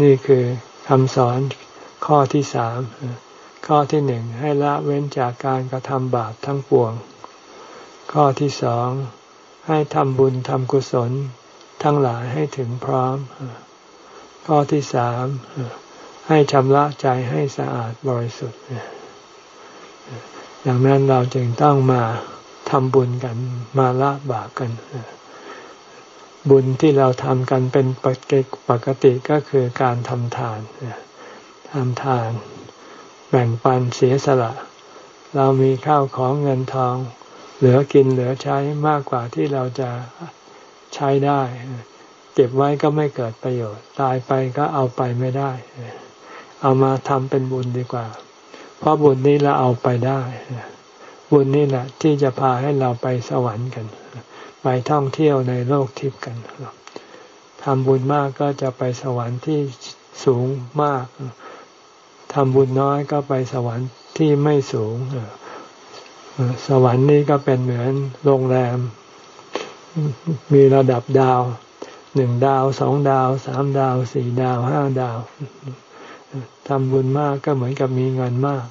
นี่คือคำสอนข้อที่สาม ข้อที่หนึ่งให้ละเว้นจากการกระทำบาปทั้งปวง ข้อที่สองให้ทำบุญทำกุศลทั้งหลายให้ถึงพร้อม ข้อที่สามให้ชำระใจให้สะอาดบริสุทธิ์ดังนั้นเราจึงต้องมาทำบุญกันมาละบาปกัน บุญที่เราทำกันเป็นปกติก็คือการทำทานทำทาน แบ่งปันเสียสละ เรามีข้าวของเงินทอง เหลือกินเหลือใช้มากกว่าที่เราจะใช้ได้ เก็บไว้ก็ไม่เกิดประโยชน์ ตายไปก็เอาไปไม่ได้ เอามาทำเป็นบุญดีกว่า เพราะบุญนี้เราเอาไปได้ บุญนี่แหละ ที่จะพาให้เราไปสวรรค์กัน ไปท่องเที่ยวในโลกทิพย์กันทำบุญมากก็จะไปสวรรค์ที่สูงมากทำบุญน้อยก็ไปสวรรค์ที่ไม่สูง สวรรค์นี่ก็เป็นเหมือนโรงแรม มีระดับดาวหนึ่งดาวสองดาวสามดาวสี่ดาวห้าดาวทำบุญมากก็เหมือนกับมีเงินมาก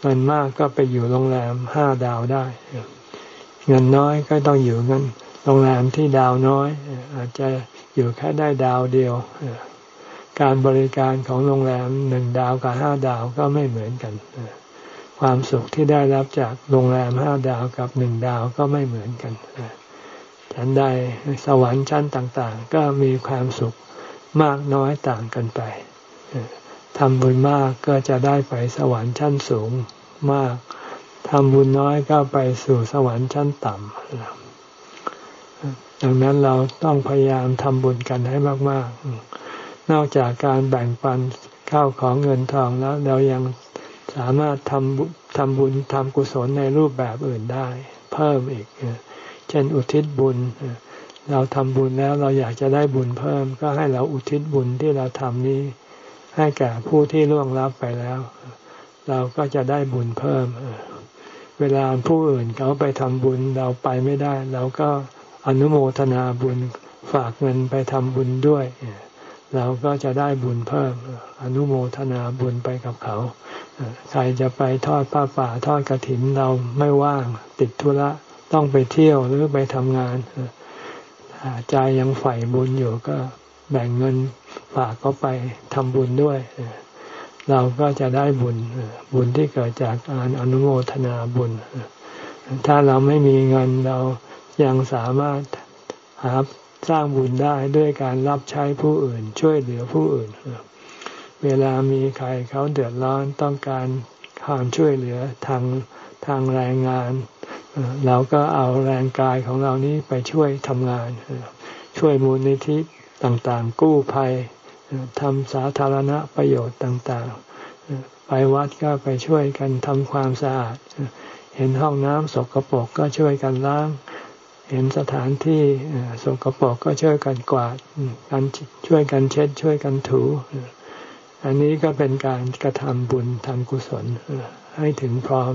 เงินมากก็ไปอยู่โรงแรมห้าดาวได้ เงินน้อยก็ต้องอยู่เงินโรงแรมที่ดาวน้อย อาจจะอยู่แค่ได้ดาวเดียว การบริการของโรงแรมหนึ่งดาวกับห้าดาวก็ไม่เหมือนกัน ความสุขที่ได้รับจากโรงแรมห้าดาวกับหนึ่งดาวก็ไม่เหมือนกันฉันใดสวรรค์ชั้นต่างๆ ก็มีความสุขมากน้อยต่างกันไปทำบุญมากก็จะได้ไปสวรรค์ชั้นสูงมากทำบุญน้อยก็ไปสู่สวรรค์ชั้นต่ำดังนั้นเราต้องพยายามทำบุญกันให้มาก ๆ นอกจากการแบ่งปันข้าวของเงินทองแล้วเรายัง สามารถทำทำบุญทำกุศลในรูปแบบอื่นได้ เพิ่มอีก เช่นอุทิศบุญ เราทำบุญแล้วเราอยากจะได้บุญเพิ่ม ก็ให้เราอุทิศบุญที่เราทำนี้ ให้แก่ผู้ที่ล่วงลับไปแล้ว เราก็จะได้บุญเพิ่ม เวลาผู้อื่นเขาไปทำบุญเราไปไม่ได้ เราก็อนุโมทนาบุญฝากเงินไปทำบุญด้วยเเราก็จะได้บุญเพิ่มอนุโมทนาบุญไปกับเขาใครจะไปทอดผ้าป่าทอดกระถินเราไม่ว่างติดธุระต้องไปเที่ยวหรือไปทำงานใจยังใฝ่บุญอยู่ก็แบ่งเงินฝากเขาไปทำบุญด้วย เราก็จะได้บุญบุญที่เกิดจากการอนุโมทนาบุญ ถ้าเราไม่มีเงินเรายังสามารถหา สร้างบุญได้ด้วยการรับใช้ผู้อื่น ช่วยเหลือผู้อื่น เวลามีใครเขาเดือดร้อนต้องการความช่วยเหลือทางทางแรงงาน เราก็เอาแรงกายของเรานี้ไปช่วยทำงาน ช่วยมูลนิธิต่างๆ กู้ภัยทำสาธารณประโยชน์ต่างๆ ไปวัดก็ไปช่วยกันทำความสะอาด เห็นห้องน้ำสกปรกก็ช่วยกันล้าง เห็นสถานที่สกปรกก็ช่วยกันกวาดกันช่วยกันเช็ด ช่วยกันถู อันนี้ก็เป็นการกระทำบุญทำกุศลให้ถึงพร้อม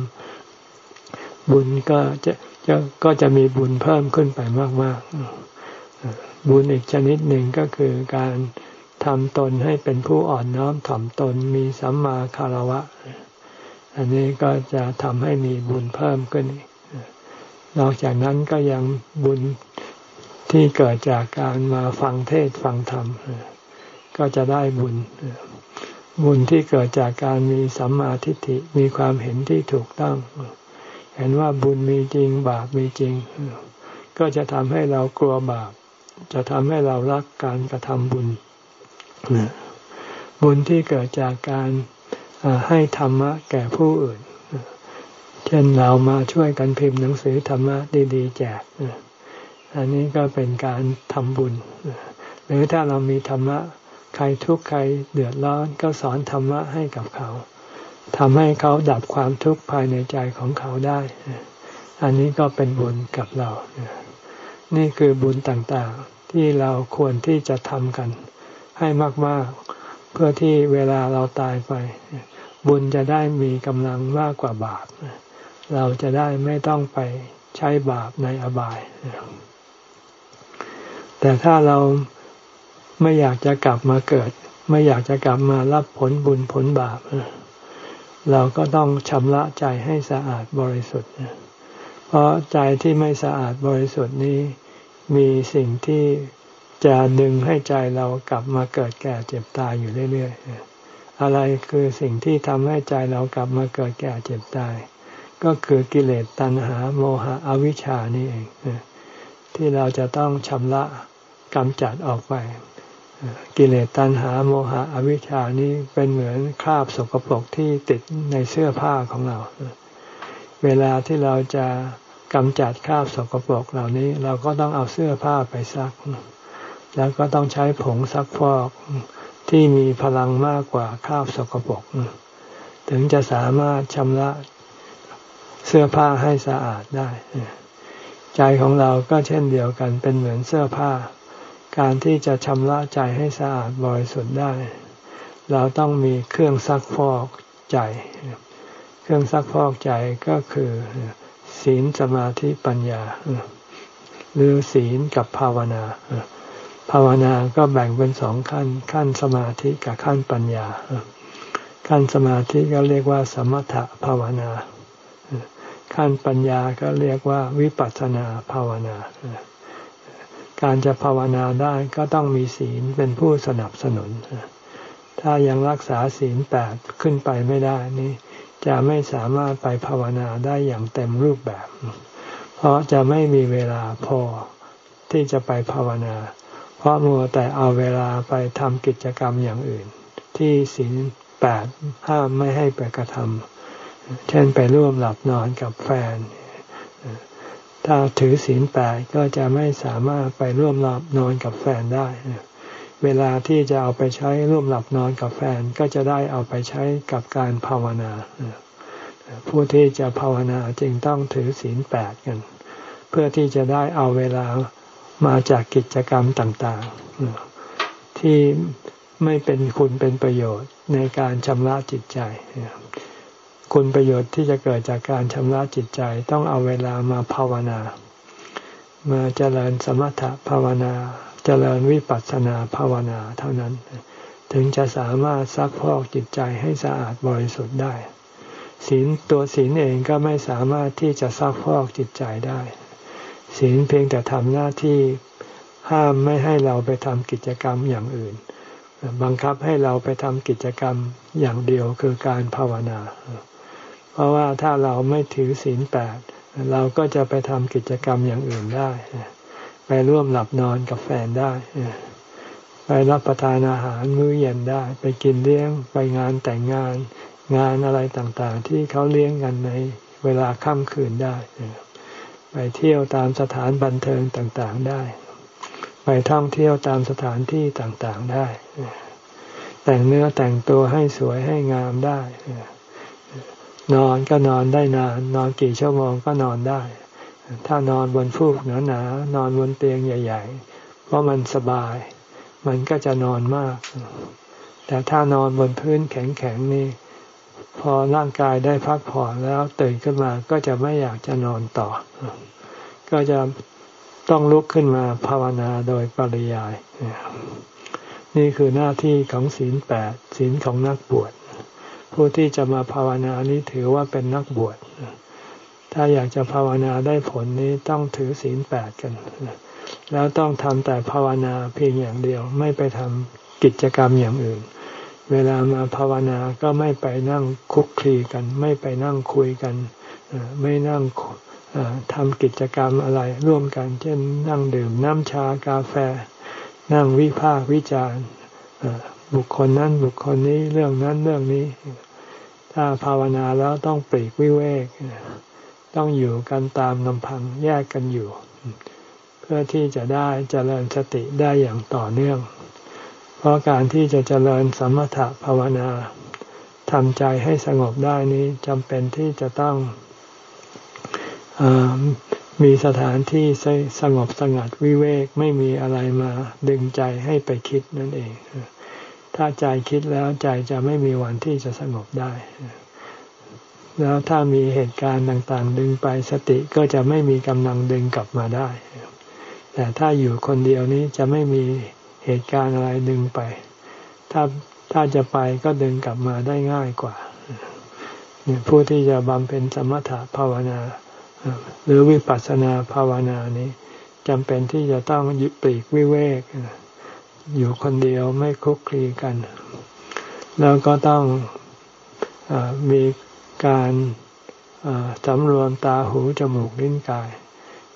บุญก็จะจะก็จะมีบุญเพิ่มขึ้นไปมากๆบุญอีกชนิดหนึ่งก็คือการทำตนให้เป็นผู้อ่อนน้อมถ่อมตนมีสัมมาคารวะ อันนี้ก็จะทำให้มีบุญเพิ่มขึ้น นอกจากนั้นก็ยังบุญที่เกิดจากการมาฟังเทศฟังธรรม ก็จะได้บุญ บุญที่เกิดจากการมีสัมมาทิฏฐิมีความเห็นที่ถูกต้อง เห็นว่าบุญมีจริงบาปมีจริง ก็จะทำให้เรากลัวบาป จะทำให้เรารักการกระทำบุญ บุญที่เกิดจากการให้ธรรมะแก่ผู้อื่น เช่นเรามาช่วยกันพิมพ์หนังสือธรรมะดีๆ แจกอันนี้ก็เป็นการทำบุญ หรือถ้าเรามีธรรมะใครทุกข์ใครเดือดร้อนก็สอนธรรมะให้กับเขาทำให้เขาดับความทุกข์ภายในใจของเขาได้ อันนี้ก็เป็นบุญกับเรา นี่คือบุญต่างๆ ที่เราควรที่จะทำกัน ให้มากๆ เพื่อที่เวลาเราตายไป บุญจะได้มีกำลังมากกว่าบาป เราจะได้ไม่ต้องไปใช้บาปในอบาย แต่ถ้าเราไม่อยากจะกลับมาเกิด ไม่อยากจะกลับมารับผลบุญผลบาป เราก็ต้องชำระใจให้สะอาดบริสุทธิ์ เพราะใจที่ไม่สะอาดบริสุทธิ์นี้มีสิ่งที่จะดึงให้ใจเรากลับมาเกิดแก่เจ็บตายอยู่เรื่อยๆ อะไรคือสิ่งที่ทำให้ใจเรากลับมาเกิดแก่เจ็บตาย ก็คือกิเลสตัณหาโมหะอวิชชานี่เองที่เราจะต้องชำระกำจัดออกไป กิเลสตัณหาโมหะอวิชชานี้เป็นเหมือนคราบสกปรกที่ติดในเสื้อผ้าของเรา เวลาที่เราจะกำจัดคราบสกปรกเหล่านี้เราก็ต้องเอาเสื้อผ้าไปซัก แล้วก็ต้องใช้ผงซักฟอกที่มีพลังมากกว่าคราบสกปรกถึงจะสามารถชำระ เสื้อผ้าให้สะอาดได้ ใจของเราก็เช่นเดียวกันเป็นเหมือนเสื้อผ้า การที่จะชำระใจให้สะอาดบริสุทธิ์ได้ เราต้องมีเครื่องซักฟอกใจ เครื่องซักฟอกใจก็คือศีลสมาธิปัญญา หรือศีลกับภาวนาภาวนาก็แบ่งเป็นสองขั้น ขั้นสมาธิกับขั้นปัญญา ขั้นสมาธิก็เรียกว่าสมถะภาวนา ขั้นปัญญาก็เรียกว่าวิปัสสนาภาวนา การจะภาวนาได้ก็ต้องมีศีลเป็นผู้สนับสนุน ถ้ายังรักษาศีลแปดขึ้นไปไม่ได้นี่จะไม่สามารถไปภาวนาได้อย่างเต็มรูปแบบ เพราะจะไม่มีเวลาพอที่จะไปภาวนา เพราะมัวแต่เอาเวลาไปทำกิจกรรมอย่างอื่น ที่ศีลแปดห้ามไม่ให้ไปกระทำ เช่นไปร่วมหลับนอนกับแฟน ถ้าถือศีลแปดก็จะไม่สามารถไปร่วมหลับนอนกับแฟนได้ เวลาที่จะเอาไปใช้ร่วมหลับนอนกับแฟนก็จะได้เอาไปใช้กับการภาวนา ผู้ที่จะภาวนาจึงต้องถือศีลแปดกัน เพื่อที่จะได้เอาเวลามาจากกิจกรรมต่างๆ ที่ไม่เป็นคุณเป็นประโยชน์ในการชำระจิตใจ คุณประโยชน์ที่จะเกิดจากการชำระจิตใจต้องเอาเวลามาภาวนา มาเจริญสมถะภาวนา เจริญวิปัสสนาภาวนาเท่านั้น ถึงจะสามารถซักพอกจิตใจให้สะอาดบริสุทธิ์ได้ ศีลตัวศีลเองก็ไม่สามารถที่จะซักพอกจิตใจได้ ศีลเพียงแต่ทำหน้าที่ห้ามไม่ให้เราไปทำกิจกรรมอย่างอื่นบังคับให้เราไปทำกิจกรรมอย่างเดียวคือการภาวนา เพราะว่าถ้าเราไม่ถือศีลแปดเราก็จะไปทำกิจกรรมอย่างอื่นได้ ไปร่วมหลับนอนกับแฟนได้ ไปรับประทานอาหารมื้อเย็นได้ ไปกินเลี้ยง ไปงานแต่งงาน งานอะไรต่างๆ ที่เขาเลี้ยงกันในเวลาค่ำคืนได้ ไปเที่ยวตามสถานบันเทิงต่างๆได้ ไปท่องเที่ยวตามสถานที่ต่างๆได้ แต่งเนื้อแต่งตัวให้สวยให้งามได้ นอนก็นอนได้นาน นอนกี่ชั่วโมงก็นอนได้ ถ้านอนบนฟูกหนาหนานอนบนเตียงใหญ่ ๆ เพราะมันสบาย มันก็จะนอนมาก แต่ถ้านอนบนพื้นแข็งๆนี่ พอร่างกายได้พักผ่อนแล้วตื่นขึ้นมาก็จะไม่อยากจะนอนต่อ ก็จะต้องลุกขึ้นมาภาวนาโดยปริยาย นี่คือหน้าที่ของศีลแปดศีลของนักบวช ผู้ที่จะมาภาวนานี้ถือว่าเป็นนักบวชถ้าอยากจะภาวนาได้ผลนี้ต้องถือศีลแปดกัน แล้วต้องทำแต่ภาวนาเพียงอย่างเดียว ไม่ไปทำกิจกรรมอย่างอื่น เวลามาภาวนาก็ไม่ไปนั่งคุกคลีกัน ไม่ไปนั่งคุยกัน ไม่นั่งทำกิจกรรมอะไรร่วมกัน เช่น นั่งดื่มน้ำชากาแฟ นั่งวิพากวิจารณ์บุคคลนั้นบุคคลนี้เรื่องนั้นเรื่องนี้ ถ้าภาวนาแล้วต้องปลีกวิเวก ต้องอยู่กันตามลำพังแยกกันอยู่ เพื่อที่จะได้เจริญสติได้อย่างต่อเนื่อง เพราะการที่จะเจริญสมถะภาวนาทำใจให้สงบได้นี้จำเป็นที่จะต้องอมีสถานที่สงบสงัดวิเวกไม่มีอะไรมาดึงใจให้ไปคิดนั่นเอง ถ้าใจคิดแล้วใจจะไม่มีวันที่จะสงบได้ แล้วถ้ามีเหตุการณ์ต่างๆ ดึงไปสติก็จะไม่มีกำลังดึงกลับมาได้ แต่ถ้าอยู่คนเดียวนี้จะไม่มีเหตุการณ์อะไรดึงไป ถ้าถ้าจะไปก็ดึงกลับมาได้ง่ายกว่าเนี่ยผู้ที่จะบำเพ็ญสมถะภาวนา หรือวิปัสสนาภาวนานี้จำเป็นที่จะต้องยึดปลีกวิเวก อยู่คนเดียวไม่คุกคลีกัน แล้วก็ต้องอมีการสำรวมตาหูจมูกลิ้นกาย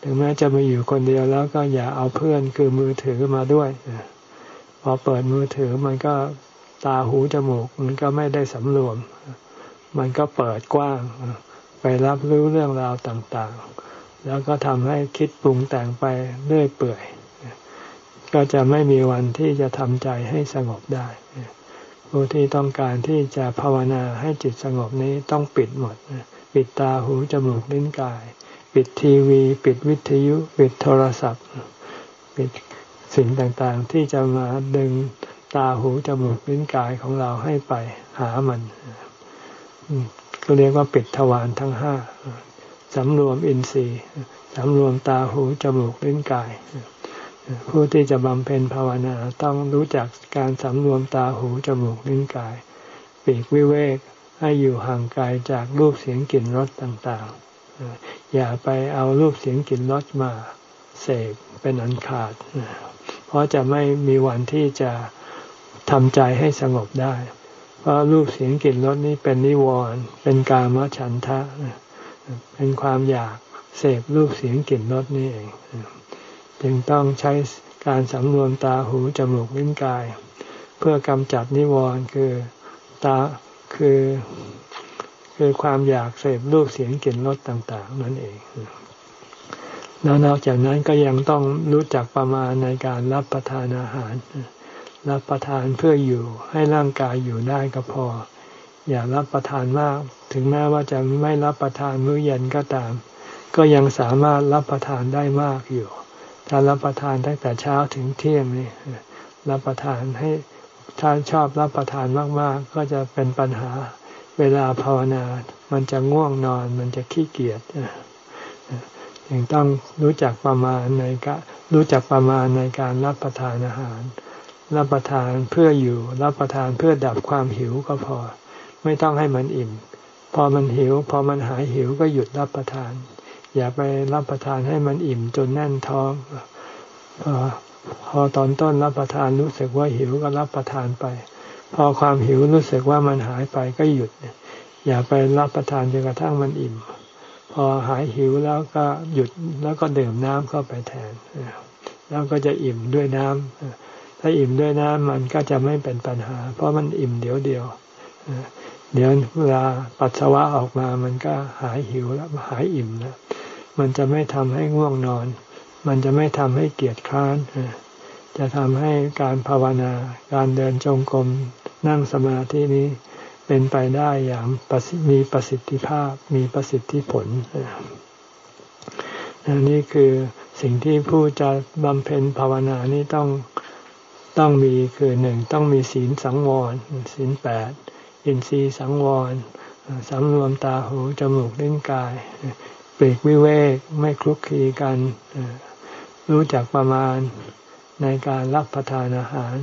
ถึงแม้จะมาอยู่คนเดียวแล้วก็อย่าเอาเพื่อนคือมือถือมาด้วยพอเปิดมือถือมันก็ตาหูจมูกมันก็ไม่ได้สำรวม มันก็เปิดกว้าง ไปรับรู้เรื่องราวต่างๆ แล้วก็ทำให้คิดปรุงแต่งไปเรื่อยเปื่อย ก็จะไม่มีวันที่จะทำใจให้สงบได้ผู้ที่ต้องการที่จะภาวนาให้จิตสงบนี้ต้องปิดหมด ปิดตาหูจมูกลิ้นกาย ปิดทีวี ปิดวิทยุ ปิดโทรศัพท์ ปิดสิ่งต่างๆ ที่จะมาดึงตาหูจมูกลิ้นกายของเราให้ไปหามันก็เรียกว่าปิดทวารทั้งห้าสำรวมอินทรีย์สำรวมตาหูจมูกลิ้นกาย ผู้ที่จะบำเพ็ญภาวนาต้องรู้จักการสำรวมตาหูจมูกลิ้นกาย ปีกวิเวกให้อยู่ห่างไกลจากรูปเสียงกลิ่นรสต่างๆ อย่าไปเอารูปเสียงกลิ่นรสมาเสพเป็นอันขาด เพราะจะไม่มีวันที่จะทำใจให้สงบได้ เพราะรูปเสียงกลิ่นรสนี้เป็นนิวรณ์เป็นกามฉันทะ เป็นความอยากเสพรูปเสียงกลิ่นรสนี่เอง จึงต้องใช้การสำรวมตาหูจมูกลิ้นกาย เพื่อกำจัดนิวรณ์คือตาคือ คือความอยากเสพรูปเสียงกลิ่นรสต่าง ๆ นั่นเอง แล้วนอกจากนั้นก็ยังต้องรู้จักประมาณในการรับประทานอาหาร รับประทานเพื่ออยู่ให้ร่างกายอยู่ได้ก็พอ อย่ารับประทานมาก ถึงแม้ว่าจะไม่รับประทานมื้อเย็นก็ตาม ก็ยังสามารถรับประทานได้มากอยู่ ถ้ารับประทานตั้งแต่เช้าถึงเที่ยงนี่รับประทานให้ถ้าชอบรับประทานมากๆ ก็จะเป็นปัญหาเวลาภาวนา มันจะง่วงนอน มันจะขี้เกียจยังต้องรู้จักประมาณในการรู้จักประมาณในการรับประทานอาหาร รับประทานเพื่ออยู่ รับประทานเพื่อดับความหิวก็พอ ไม่ต้องให้มันอิ่ม พอมันหิว พอมันหายหิวก็หยุดรับประทาน อย่าไปรับประทานให้มันอิ่มจนแน่นท้องอพอตอนต้นรับประทานรู้สึกว่าหิวก็รับประทานไป พอความหิวรู้สึกว่ามันหายไปก็หยุด อย่าไปรับประทานจนกระทั่งมันอิ่ม พอหายหิวแล้วก็หยุดแล้วก็ดื่มน้ำเข้าไปแทน แล้วก็จะอิ่มด้วยน้ำถ้าอิ่มด้วยน้ำมันก็จะไม่เป็นปัญหา เพราะมันอิ่มเดี๋ยวเดียว เดี๋ยวเวลาปัสสาวะออกมามันก็หายหิวแล้วหายอิ่มแล้วมันจะไม่ทำให้ง่วงนอน มันจะไม่ทำให้เกียจคร้านจะทำให้การภาวนา การเดินจงกรมนั่งสมาธินี้เป็นไปได้อย่างมีประสิทธิภาพมีประสิทธิผลนี่คือสิ่งที่ผู้จะบำเพ็ญภาวนานี้ต้องต้องมีคือหนึ่งต้องมีศีลสังวรศีลแปด อินทรีย์สังวรสำรวมตาหูจมูกลิ้นกายปีกวิเวกไม่คลุกคลีกัน รู้จักประมาณในการรับประทานอาหาร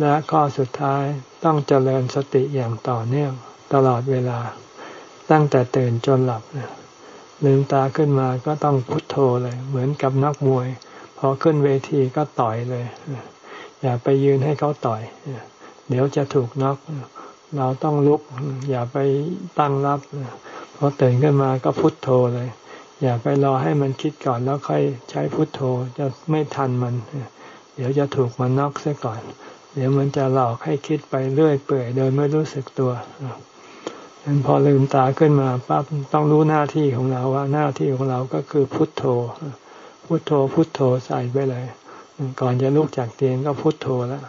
และข้อสุดท้ายต้องเจริญสติอย่างต่อเนื่องตลอดเวลา ตั้งแต่ตื่นจนหลับลืมตาขึ้นมาก็ต้องพุโทโธเลย เหมือนกับนักมวย พอขึ้นเวทีก็ต่อยเลย อย่าไปยืนให้เขาต่อย เดี๋ยวจะถูกน็อก เราต้องลุก อย่าไปตั้งรับพอตื่นขึ้นมาก็พุทโธเลย อย่าไปรอให้มันคิดก่อนแล้วค่อยใช้พุทโธจะไม่ทันมัน เดี๋ยวจะถูกมันน็อกซะก่อน เดี๋ยวมันจะหลอกให้คิดไปเรื่อยเปื่อยโดยไม่รู้สึกตัวฉะนั้นพอลืมตาขึ้นมาปั๊บต้องรู้หน้าที่ของเราว่าหน้าที่ของเราก็คือพุทโธ พุทโธพุทโธใส่ไปเลย ก่อนจะลุกจากเตียงก็พุทโธแล้ว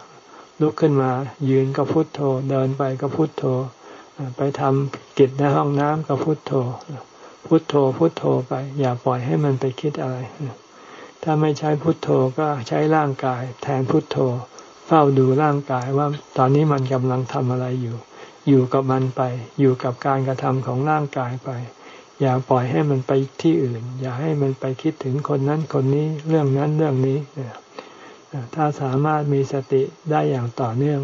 ลุกขึ้นมา ยืนก็พุทโธ เดินไปก็พุทโธ ไปทำกิจในห้องน้ำก็พุทโธ พุทโธพุทโธไป อย่าปล่อยให้มันไปคิดอะไร ถ้าไม่ใช้พุทโธก็ใช้ร่างกาย แทนพุทโธ เฝ้าดูร่างกายว่าตอนนี้มันกำลังทำอะไรอยู่ อยู่กับมันไป อยู่กับการกระทำของร่างกายไปอย่าปล่อยให้มันไปที่อื่น อย่าให้มันไปคิดถึงคนนั้นคนนี้เรื่องนั้นเรื่องนี้ ถ้าสามารถมีสติได้อย่างต่อเนื่อง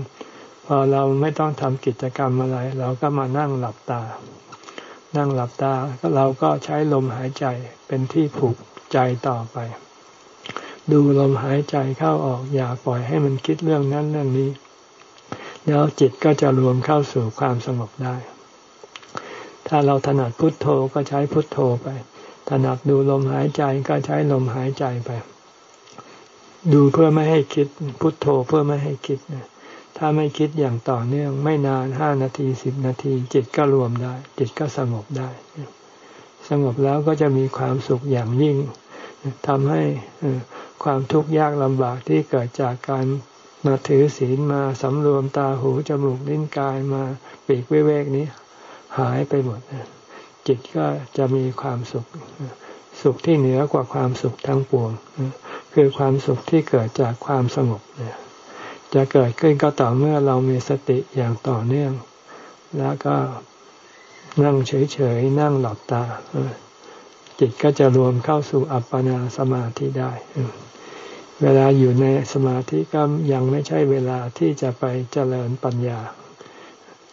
พอเราไม่ต้องทำกิจกรรมอะไร เราก็มานั่งหลับตา นั่งหลับตาเราก็ใช้ลมหายใจเป็นที่ผูกใจต่อไป ดูลมหายใจเข้าออกอย่าปล่อยให้มันคิดเรื่องนั้นเรื่องนี้ แล้วจิตก็จะรวมเข้าสู่ความสงบได้ ถ้าเราถนัดพุทโธก็ใช้พุทโธไป ถนัดดูลมหายใจก็ใช้ลมหายใจไป ดูเพื่อไม่ให้คิดพุทโธเพื่อไม่ให้คิดนะถ้าไม่คิดอย่างต่อเนื่อง ไม่นานห้านาทีสิบนาที จิตก็รวมได้ จิตก็สงบได้ สงบแล้วก็จะมีความสุขอย่างยิ่งทำให้ความทุกข์ยากลำบากที่เกิดจากการมาถือศีลมาสำรวมตาหูจมูกลิ้นกายมาปีกวิเวกนี้ หายไปหมดจิตก็จะมีความสุข สุขที่เหนือกว่าความสุขทั้งปวง คือความสุขที่เกิดจากความสงบเนี่ยจะเกิดขึ้นก็ต่อเมื่อเรามีสติอย่างต่อเนื่อง แล้วก็นั่งเฉยๆนั่งหลับตาจิตก็จะรวมเข้าสู่อัปปนาสมาธิได้ เวลาอยู่ในสมาธิก็ยังไม่ใช่เวลาที่จะไปเจริญปัญญา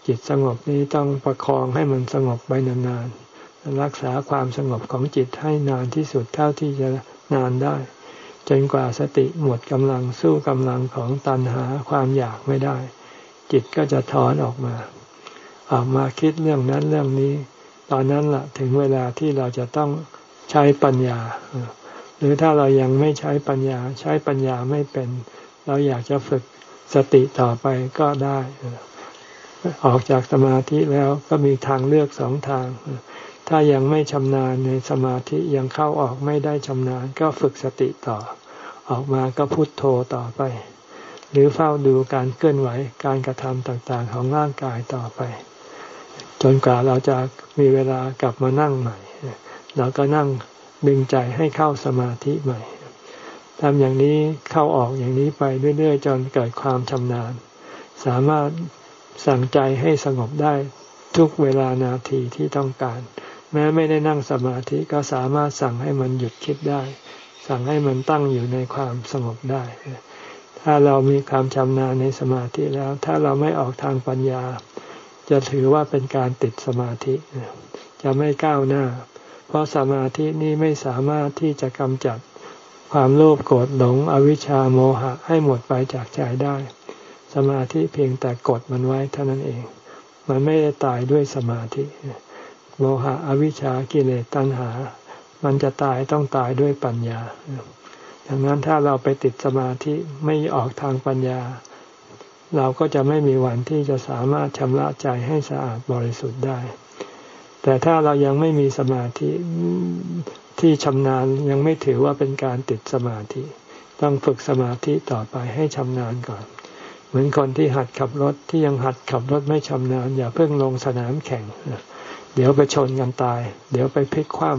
จิตสงบนี้ต้องประคองให้มันสงบไปนานๆรักษาความสงบของจิตให้นานที่สุดเท่าที่จะนานได้ จนกว่าสติหมดกำลังสู้กำลังของตัณหาความอยากไม่ได้ จิตก็จะถอนออกมา ออกมาคิดเรื่องนั้นเรื่องนี้ ตอนนั้นละ่ะถึงเวลาที่เราจะต้องใช้ปัญญา หรือถ้าเรายังไม่ใช้ปัญญา ใช้ปัญญาไม่เป็น เราอยากจะฝึกสติต่อไปก็ได้ ออกจากสมาธิแล้วก็มีทางเลือกสองทาง ถ้ายังไม่ชำนาญในสมาธิยังเข้าออกไม่ได้ชำนาญก็ฝึกสติต่อ ออกมาก็พุโทโธต่อไป หรือเฝ้าดูการเคลื่อนไหวการกระทำต่างๆของร่างกายต่อไป จนกว่าเราจะมีเวลากลับมานั่งใหม่เราก็นั่งดึงใจให้เข้าสมาธิใหม่ทำอย่างนี้เข้าออกอย่างนี้ไปเรื่อยๆจนเกิดความชำนาญ สามารถสั่งใจให้สงบได้ทุกเวลานาทีที่ต้องการ แม้ไม่ได้นั่งสมาธิก็สามารถสั่งให้มันหยุดคิดได้ สั่งให้มันตั้งอยู่ในความสงบได้ ถ้าเรามีความชำนาญในสมาธิแล้ว ถ้าเราไม่ออกทางปัญญา จะถือว่าเป็นการติดสมาธิ จะไม่ก้าวหน้า เพราะสมาธินี้ไม่สามารถที่จะกำจัดความโลภโกรธหลงอวิชชาโมหะให้หมดไปจากใจได้ สมาธิเพียงแต่กดมันไว้เท่านั้นเอง มันไม่ได้ตายด้วยสมาธิ โมหะอวิชชากิเลสตัณหา มันจะตายต้องตายด้วยปัญญาดังนั้นถ้าเราไปติดสมาธิไม่ออกทางปัญญา เราก็จะไม่มีวันที่จะสามารถชำระใจให้สะอาดบริสุทธิ์ได้ แต่ถ้าเรายังไม่มีสมาธิที่ชำนาญยังไม่ถือว่าเป็นการติดสมาธิ ต้องฝึกสมาธิต่อไปให้ชำนาญก่อน เหมือนคนที่หัดขับรถที่ยังหัดขับรถไม่ชำนาญอย่าเพิ่งลงสนามแข่ง เดี๋ยวไปชนกันตาย เดี๋ยวไปพลิกคว่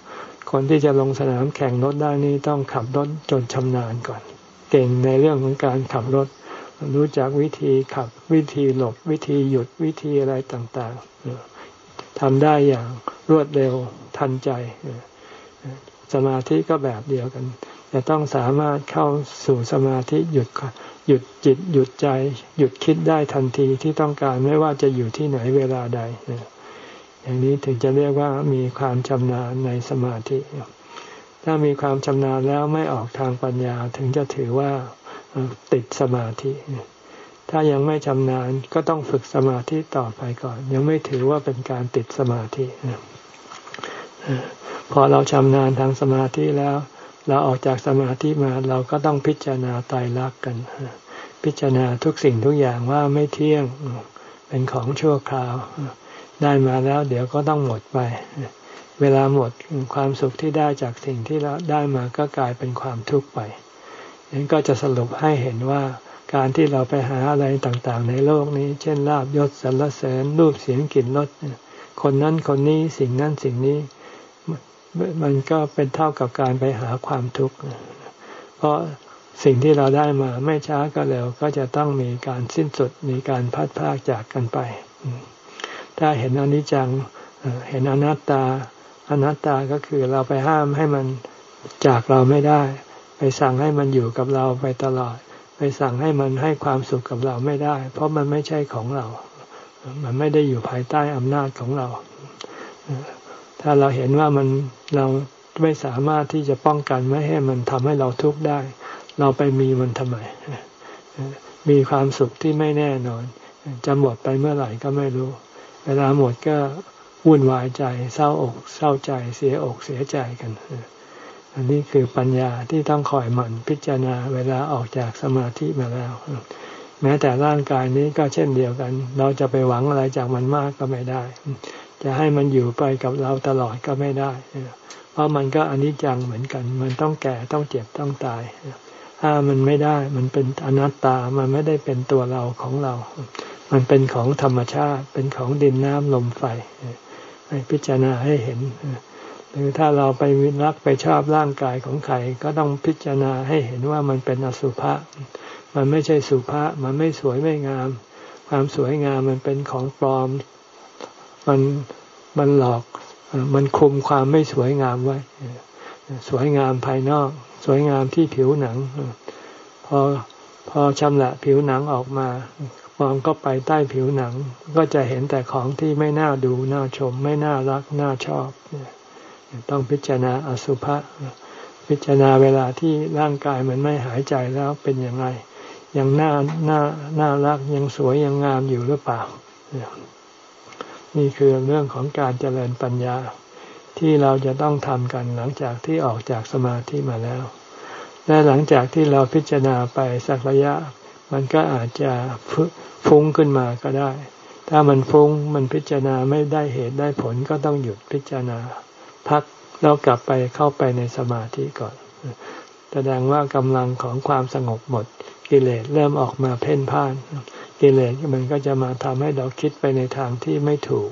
ำคนที่จะลงสนามแข่งรถได้นี่ต้องขับรถจนชำนาญก่อน เก่งในเรื่องของการขับรถ รู้จักวิธีขับวิธีหลบวิธีหยุดวิธีอะไรต่างๆทำได้อย่างรวดเร็วทันใจสมาธิก็แบบเดียวกัน จะต้องสามารถเข้าสู่สมาธิหยุดหยุดจิตหยุดใจ หยุดคิดได้ทันทีที่ต้องการไม่ว่าจะอยู่ที่ไหนเวลาใด อย่างนี้ถึงจะเรียกว่ามีความชำนาญในสมาธิ ถ้ามีความชำนาญแล้วไม่ออกทางปัญญาถึงจะถือว่าติดสมาธิ ถ้ายังไม่ชำนาญก็ต้องฝึกสมาธิต่อไปก่อน ยังไม่ถือว่าเป็นการติดสมาธิพอเราชำนาญทางสมาธิแล้ว เราออกจากสมาธิมาเราก็ต้องพิจารณาตายรักกัน พิจารณาทุกสิ่งทุกอย่างว่าไม่เที่ยงเป็นของชั่วคราว ได้มาแล้วเดี๋ยวก็ต้องหมดไป เวลาหมดความสุขที่ได้จากสิ่งที่เราได้มาก็กลายเป็นความทุกข์ไปนั้นก็จะสรุปให้เห็นว่าการที่เราไปหาอะไรต่างๆ ในโลกนี้ เช่นลาบยศสรรเสริญรูปเสียงกลิ่นรสคนนั้นคนนี้สิ่งนั้นสิ่งนี้มันก็เป็นเท่ากับการไปหาความทุกข์ เพราะสิ่งที่เราได้มาไม่ช้าก็เร็วก็จะต้องมีการสิ้นสุดมีการพัดพากจากกันไป ถ้าเห็นอนิจจังเห็นอนัตตา อนัตตาก็คือเราไปห้ามให้มันจากเราไม่ได้ ไปสั่งให้มันอยู่กับเราไปตลอด ไปสั่งให้มันให้ความสุขกับเราไม่ได้ เพราะมันไม่ใช่ของเรา มันไม่ได้อยู่ภายใต้อำนาจของเรา ถ้าเราเห็นว่ามันเราไม่สามารถที่จะป้องกันไม่ให้มันทำให้เราทุกข์ได้ เราไปมีมันทำไม มีความสุขที่ไม่แน่นอน จะหมดไปเมื่อไหร่ก็ไม่รู้ เวลาหมดก็วุ่นวายใจ เศร้าอกเศร้าใจ เสียอกเสียใจกัน อันนี้คือปัญญาที่ต้องคอยหมั่นพิจารณาเวลาออกจากสมาธิมาแล้ว แม้แต่ร่างกายนี้ก็เช่นเดียวกัน เราจะไปหวังอะไรจากมันมากก็ไม่ได้ จะให้มันอยู่ไปกับเราตลอดก็ไม่ได้ เพราะมันก็อนิจจังเหมือนกัน มันต้องแก่ต้องเจ็บต้องตายถ้ามันไม่ได้ มันเป็นอนัตตา มันไม่ได้เป็นตัวเราของเรา มันเป็นของธรรมชาติ เป็นของดินน้ำลมไฟให้พิจารณาให้เห็นหรือถ้าเราไปรักไปชอบร่างกายของใครก็ต้องพิจารณาให้เห็นว่ามันเป็นอสุภะมันไม่ใช่สุภะมันไม่สวยไม่งาม ความสวยงามมันเป็นของปลอม มันมันหลอก มันคุมความไม่สวยงามไว้ สวยงามภายนอก สวยงามที่ผิวหนัง พอพอชำละผิวหนังออกมา มองก็ไปใต้ผิวหนัง ก็จะเห็นแต่ของที่ไม่น่าดูน่าชม ไม่น่ารักน่าชอบต้องพิจารณาอสุภะพิจารณาเวลาที่ร่างกายมันไม่หายใจแล้วเป็นอย่างไร ยังน่าน่าน่ารักยังสวยยังงามอยู่หรือเปล่า นี่คือเรื่องของการเจริญปัญญาที่เราจะต้องทำกันหลังจากที่ออกจากสมาธิมาแล้ว และหลังจากที่เราพิจารณาไปสักระยะ มันก็อาจจะฟุ้งขึ้นมาก็ได้ ถ้ามันฟุ้งมันพิจารณาไม่ได้เหตุได้ผลก็ต้องหยุดพิจารณา พักแล้วกลับไปเข้าไปในสมาธิก่อน แสดงว่ากำลังของความสงบหมด กิเลสเริ่มออกมาเพ่นพ่าน กิเลสมันก็จะมาทำให้เราคิดไปในทางที่ไม่ถูก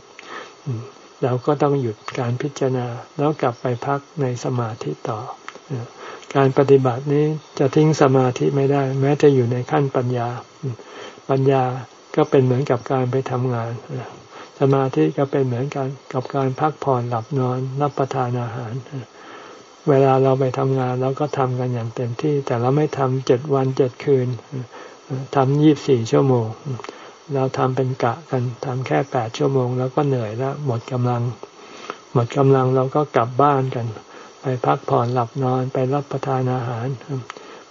เราก็ต้องหยุดการพิจารณา แล้วกลับไปพักในสมาธิต่อ การปฏิบัตินี้จะทิ้งสมาธิไม่ได้ แม้จะอยู่ในขั้นปัญญา ปัญญาก็เป็นเหมือนกับการไปทำงาน สมาธิก็เป็นเหมือนกันกับการพักผ่อนหลับนอนรับประทานอาหาร เวลาเราไปทำงานเราก็ทำกันอย่างเต็มที่ แต่เราไม่ทำเจ็ดวันเจ็ดคืนทำยี่บสี่ชั่วโมง เราทำเป็นกะกันทำแค่แปดชั่วโมง แล้วก็เหนื่อยแล้วหมดกำลัง หมดกำลังเราก็กลับบ้านกัน พักผ่อนหลับนอนไปรับประทานอาหาร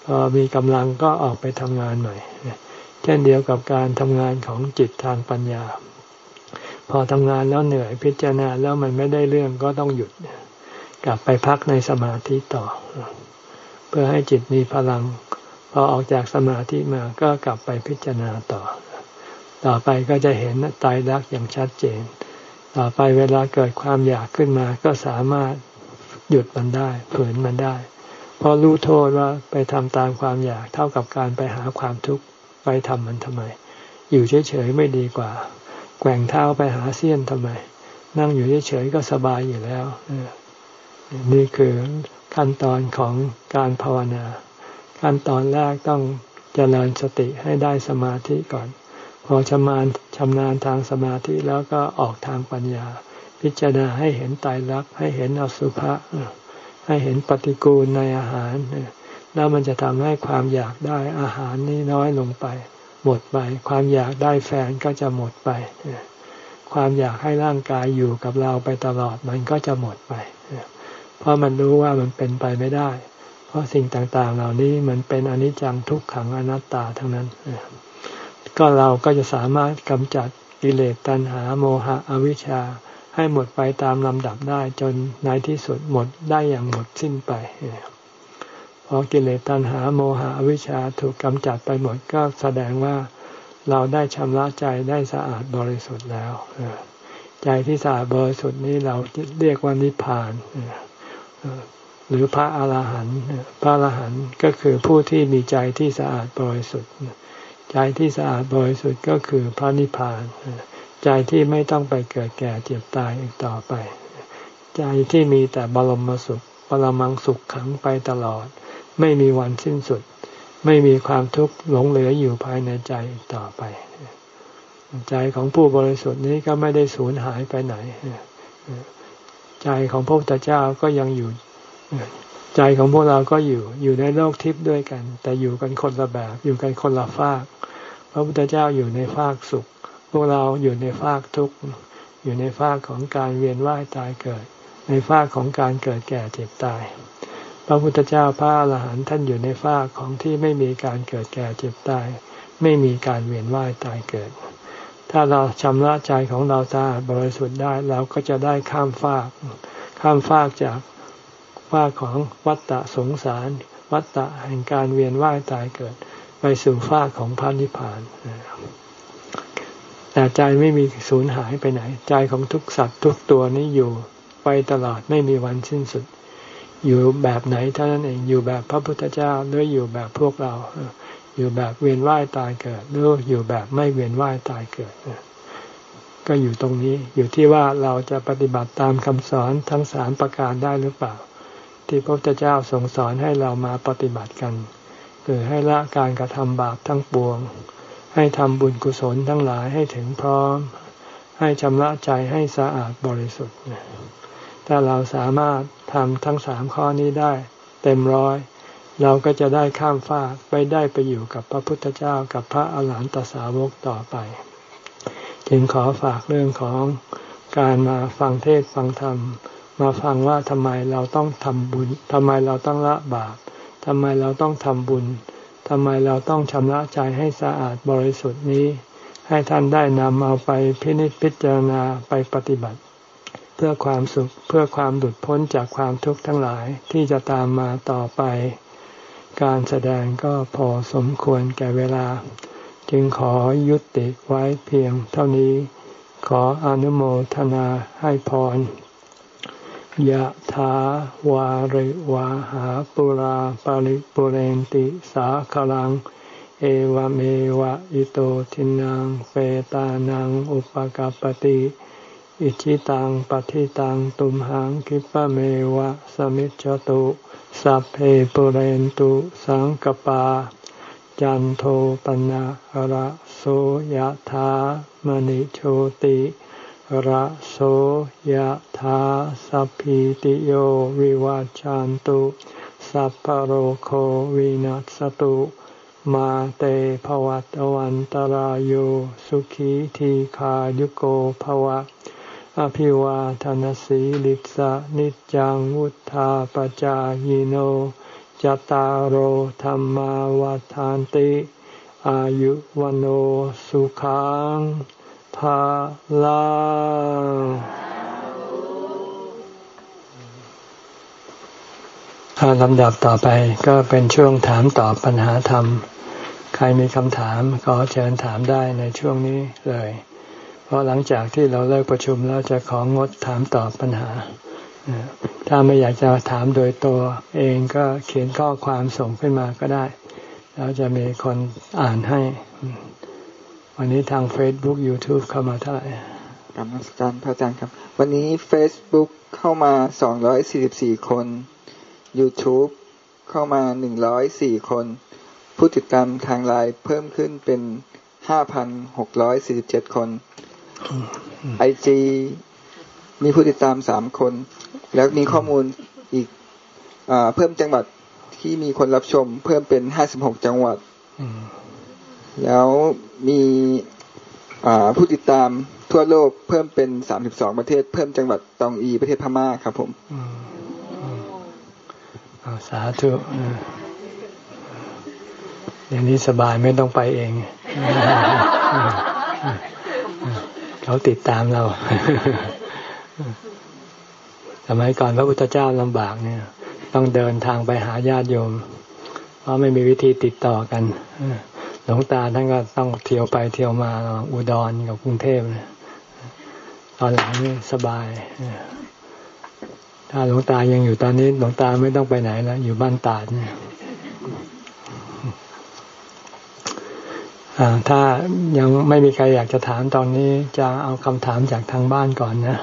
พอมีกำลังก็ออกไปทำงานใหม่ เช่นเดียวกับการทำงานของจิตทางปัญญา พอทำงานแล้วเหนื่อยพิจารณาแล้วมันไม่ได้เรื่องก็ต้องหยุด กลับไปพักในสมาธิต่อ เพื่อให้จิตมีพลัง พอออกจากสมาธิมาก็กลับไปพิจารณาต่อ ต่อไปก็จะเห็นตายรักอย่างชัดเจน ต่อไปเวลาเกิดความอยากขึ้นมาก็สามารถ หยุดมันได้ฝืนมันได้เพราะรู้โทษว่าไปทำตามความอยากเท่ากับการไปหาความทุกข์ไปทำมันทำไม อยู่เฉยๆไม่ดีกว่า แกว่งเท้าไปหาเสี้ยนทำไม นั่งอยู่เฉยๆก็สบายอยู่แล้วนี่คือขั้นตอนของการภาวนา ขั้นตอนแรกต้องเจริญสติให้ได้สมาธิก่อน พอชำนาญชำนาญทางสมาธิแล้วก็ออกทางปัญญา พิจารณาให้เห็นตายรักให้เห็นอสุภะให้เห็นปฏิกูลในอาหาร แล้วมันจะทำให้ความอยากได้อาหารนี้น้อยลงไป หมดไป ความอยากได้แฟนก็จะหมดไป ความอยากให้ร่างกายอยู่กับเราไปตลอดมันก็จะหมดไป เพราะมันรู้ว่ามันเป็นไปไม่ได้ เพราะสิ่งต่างๆ เหล่านี้มันเป็นอนิจจังทุกขังอนัตตาทั้งนั้น ก็เราก็จะสามารถกำจัดกิเลสตัณหาโมหะอวิชชา ให้หมดไปตามลำดับได้จนในที่สุดหมดได้อย่างหมดสิ้นไปพอกิเลสตัณหาโมหะวิชชาถูกกำจัดไปหมดก็แสดงว่าเราได้ชำระใจได้สะอาดบริสุทธิ์แล้วใจที่สะอาดบริสุทธิ์นี้เราเรียกว่านิพพานหรือพระอาหารหันต์พระอาหารหันต์ก็คือผู้ที่มีใจที่สะอาดบริสุทธิ์ใจที่สะอาดบริสุทธิ์ก็คือพระนิพพาน ใจที่ไม่ต้องไปเกิดแก่เจ็บตายอีกต่อไป ใจที่มีแต่บรมสุขปรมังสุขขังไปตลอด ไม่มีวันสิ้นสุด ไม่มีความทุกข์หลงเหลืออยู่ภายในใจอีกต่อไป ใจของผู้บริสุทธิ์นี้ก็ไม่ได้สูญหายไปไหน ใจของพระพุทธเจ้าก็ยังอยู่ ใจของพวกเราก็อยู่อยู่ในโลกทิพย์ด้วยกัน แต่อยู่กันคนละแบบอยู่กันคนละฝาก พระพุทธเจ้าอยู่ในฝากสุข วกเราอยู่ในฝากทุกข์อยู่ในภาคของการเวียนว่ายตายเกิด ในภาคของการเกิดแก่เจ็บตาย พระพุทธเจ้าพระอรหันต์ท่านอยู่ในภาคของที่ไม่มีการเกิดแก่เจ็บตาย ไม่มีการเวียนว่ายตายเกิด ถ้าเราชำระใจของเราสะอาดบริสุทธิ์ได้เราก็จะได้ข้ามฟากข้ามฟากจากฟากของวัฏฏะสงสาร วัฏฏะแห่งการเวียนว่ายตายเกิด ไปสู่ฟากของพระนิพพาน แต่ใจไม่มีสูญหายไปไหน ใจของทุกสัตว์ทุกตัวนี้อยู่ไปตลอดไม่มีวันสิ้นสุด อยู่แบบไหนเท่านั้นเองอยู่แบบพระพุทธเจ้าหรืออยู่แบบพวกเรา อยู่แบบเวียนว่ายตายเกิดหรืออยู่แบบไม่เวียนว่ายตายเกิดก็อยู่ตรงนี้อยู่ที่ว่าเราจะปฏิบัติตามคำสอนทั้งสามประการได้หรือเปล่า ที่พระพุทธเจ้าทรงสอนให้เรามาปฏิบัติกัน คือให้ละการกระทำบาปทั้งปวง ให้ทำบุญกุศลทั้งหลายให้ถึงพร้อม ให้ชำระใจให้สะอาดบริสุทธิ์ถ้าเราสามารถทำทั้งสามข้อนี้ได้ เต็มร้อย เราก็จะได้ข้ามฟากไปได้ไปอยู่กับพระพุทธเจ้ากับพระอาหารหันตสาวกต่อไป จึงขอฝากเรื่องของการมาฟังเทศฟังธรรม มาฟังว่าทำไมเราต้องทำบุญทำไมเราต้องละบาปทำไมเราต้องทำบุญ ทำไมเราต้องชำระใจให้สะอาดบริสุทธิ์นี้ ให้ท่านได้นำเอาไปพินิจพิจารณาไปปฏิบัติ เพื่อความสุขเพื่อความหลุดพ้นจากความทุกข์ทั้งหลายที่จะตามมาต่อไป การแสดงก็พอสมควรแก่เวลา จึงขอยุติไว้เพียงเท่านี้ ขออนุโมทนาให้พร ยะถาวาริวาหาปุราปาริปุเรนติสาคลัง เอวเมวะอิโตทินังเปตานังอุปกาปติอิชิตังปฏิตังตุมหังคิปะเมวะสมิจจตุสัพเพปุเรนตุสังกปา จันโทปนะระโสยะถามณิโชติ ระโสยธาสัพพิติโยวิวัจจันตุ สัพพโรโควินัสตุ มาเตภวัตวันตรโยสุขีทีขายุโกภวะ อภิวาทานสีลิสะนิจังวุธาปจายโนจตารโหธรรมาวาทานติ อายุวันโอสุขัง ภาลังลำดับต่อไปก็เป็นช่วงถามตอบปัญหาธรรม ใครมีคำถามขอเชิญถามได้ในช่วงนี้เลย เพราะหลังจากที่เราเลิกประชุมแล้วจะของดถามตอบปัญหา ถ้าไม่อยากจะถามโดยตัวเองก็เขียนข้อความส่งขึ้นมาก็ได้ แล้วจะมีคนอ่านให้ วันนี้ทาง Facebook YouTube เข้ามาเท่าไหร่กรรมสการพระอาจารย์ครับ วันนี้ Facebook เข้ามา 244 คน YouTube เข้ามา 104 คน ผู้ติดตามทางไลน์เพิ่มขึ้นเป็น 5,647 คน IG มีผู้ติดตาม 3 คน แล้วมีข้อมูลอีกอเพิ่มจังหวัดที่มีคนรับชม เพิ่มเป็น 56 จังหวัดแล้ว มีผู้ติดตามทั่วโลกเพิ่มเป็นสามสิบสองประเทศ เพิ่มจังหวัดตองอีประเทศพม่าครับผมสาธุอย่างนี้สบายไม่ต้องไปเอง เขาติดตามเรา สมัยก่อนพระพุทธเจ้าลำบากเนี่ย ต้องเดินทางไปหาญาติโยม เพราะไม่มีวิธีติดต่อกัน หลวงตาท่านก็ต้องเที่ยวไปเที่ยวมาอุดรกับกรุงเทพนะตอนหลังนี่สบาย ถ้าหลวงตายังอยู่ตอนนี้หลวงตาไม่ต้องไปไหนแล้ว อยู่บ้านตาดเนี่ยถ้ายังไม่มีใครอยากจะถามตอนนี้จะเอาคำถามจากทางบ้านก่อนนะ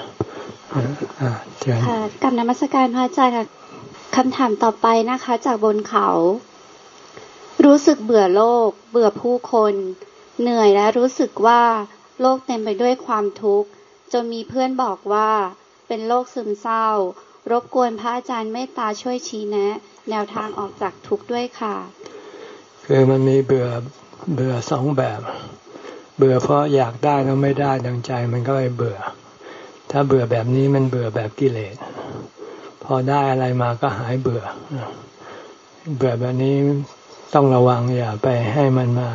เชิญกับนมัสการพระอาจารย์ค่ะคำถามต่อไปนะคะ จากบนเขา รู้สึกเบื่อโลก เบื่อผู้คน เหนื่อยและรู้สึกว่าโลกเต็มไปด้วยความทุกข์ จนมีเพื่อนบอกว่า เป็นโรคซึมเศร้า รบกวนพระอาจารย์เมตตาช่วยชี้แนะ แนวทางออกจากทุกข์ด้วยค่ะ คือมันมีเบื่อเบื่อสองแบบ เบื่อเพราะอยากได้แล้วไม่ได้ดังใจมันก็เลยเบื่อ ถ้าเบื่อแบบนี้มันเบื่อแบบกิเลส พอได้อะไรมาก็หายเบื่อ เบื่อแบบนี้ ต้องระวังอย่าไปให้มันมา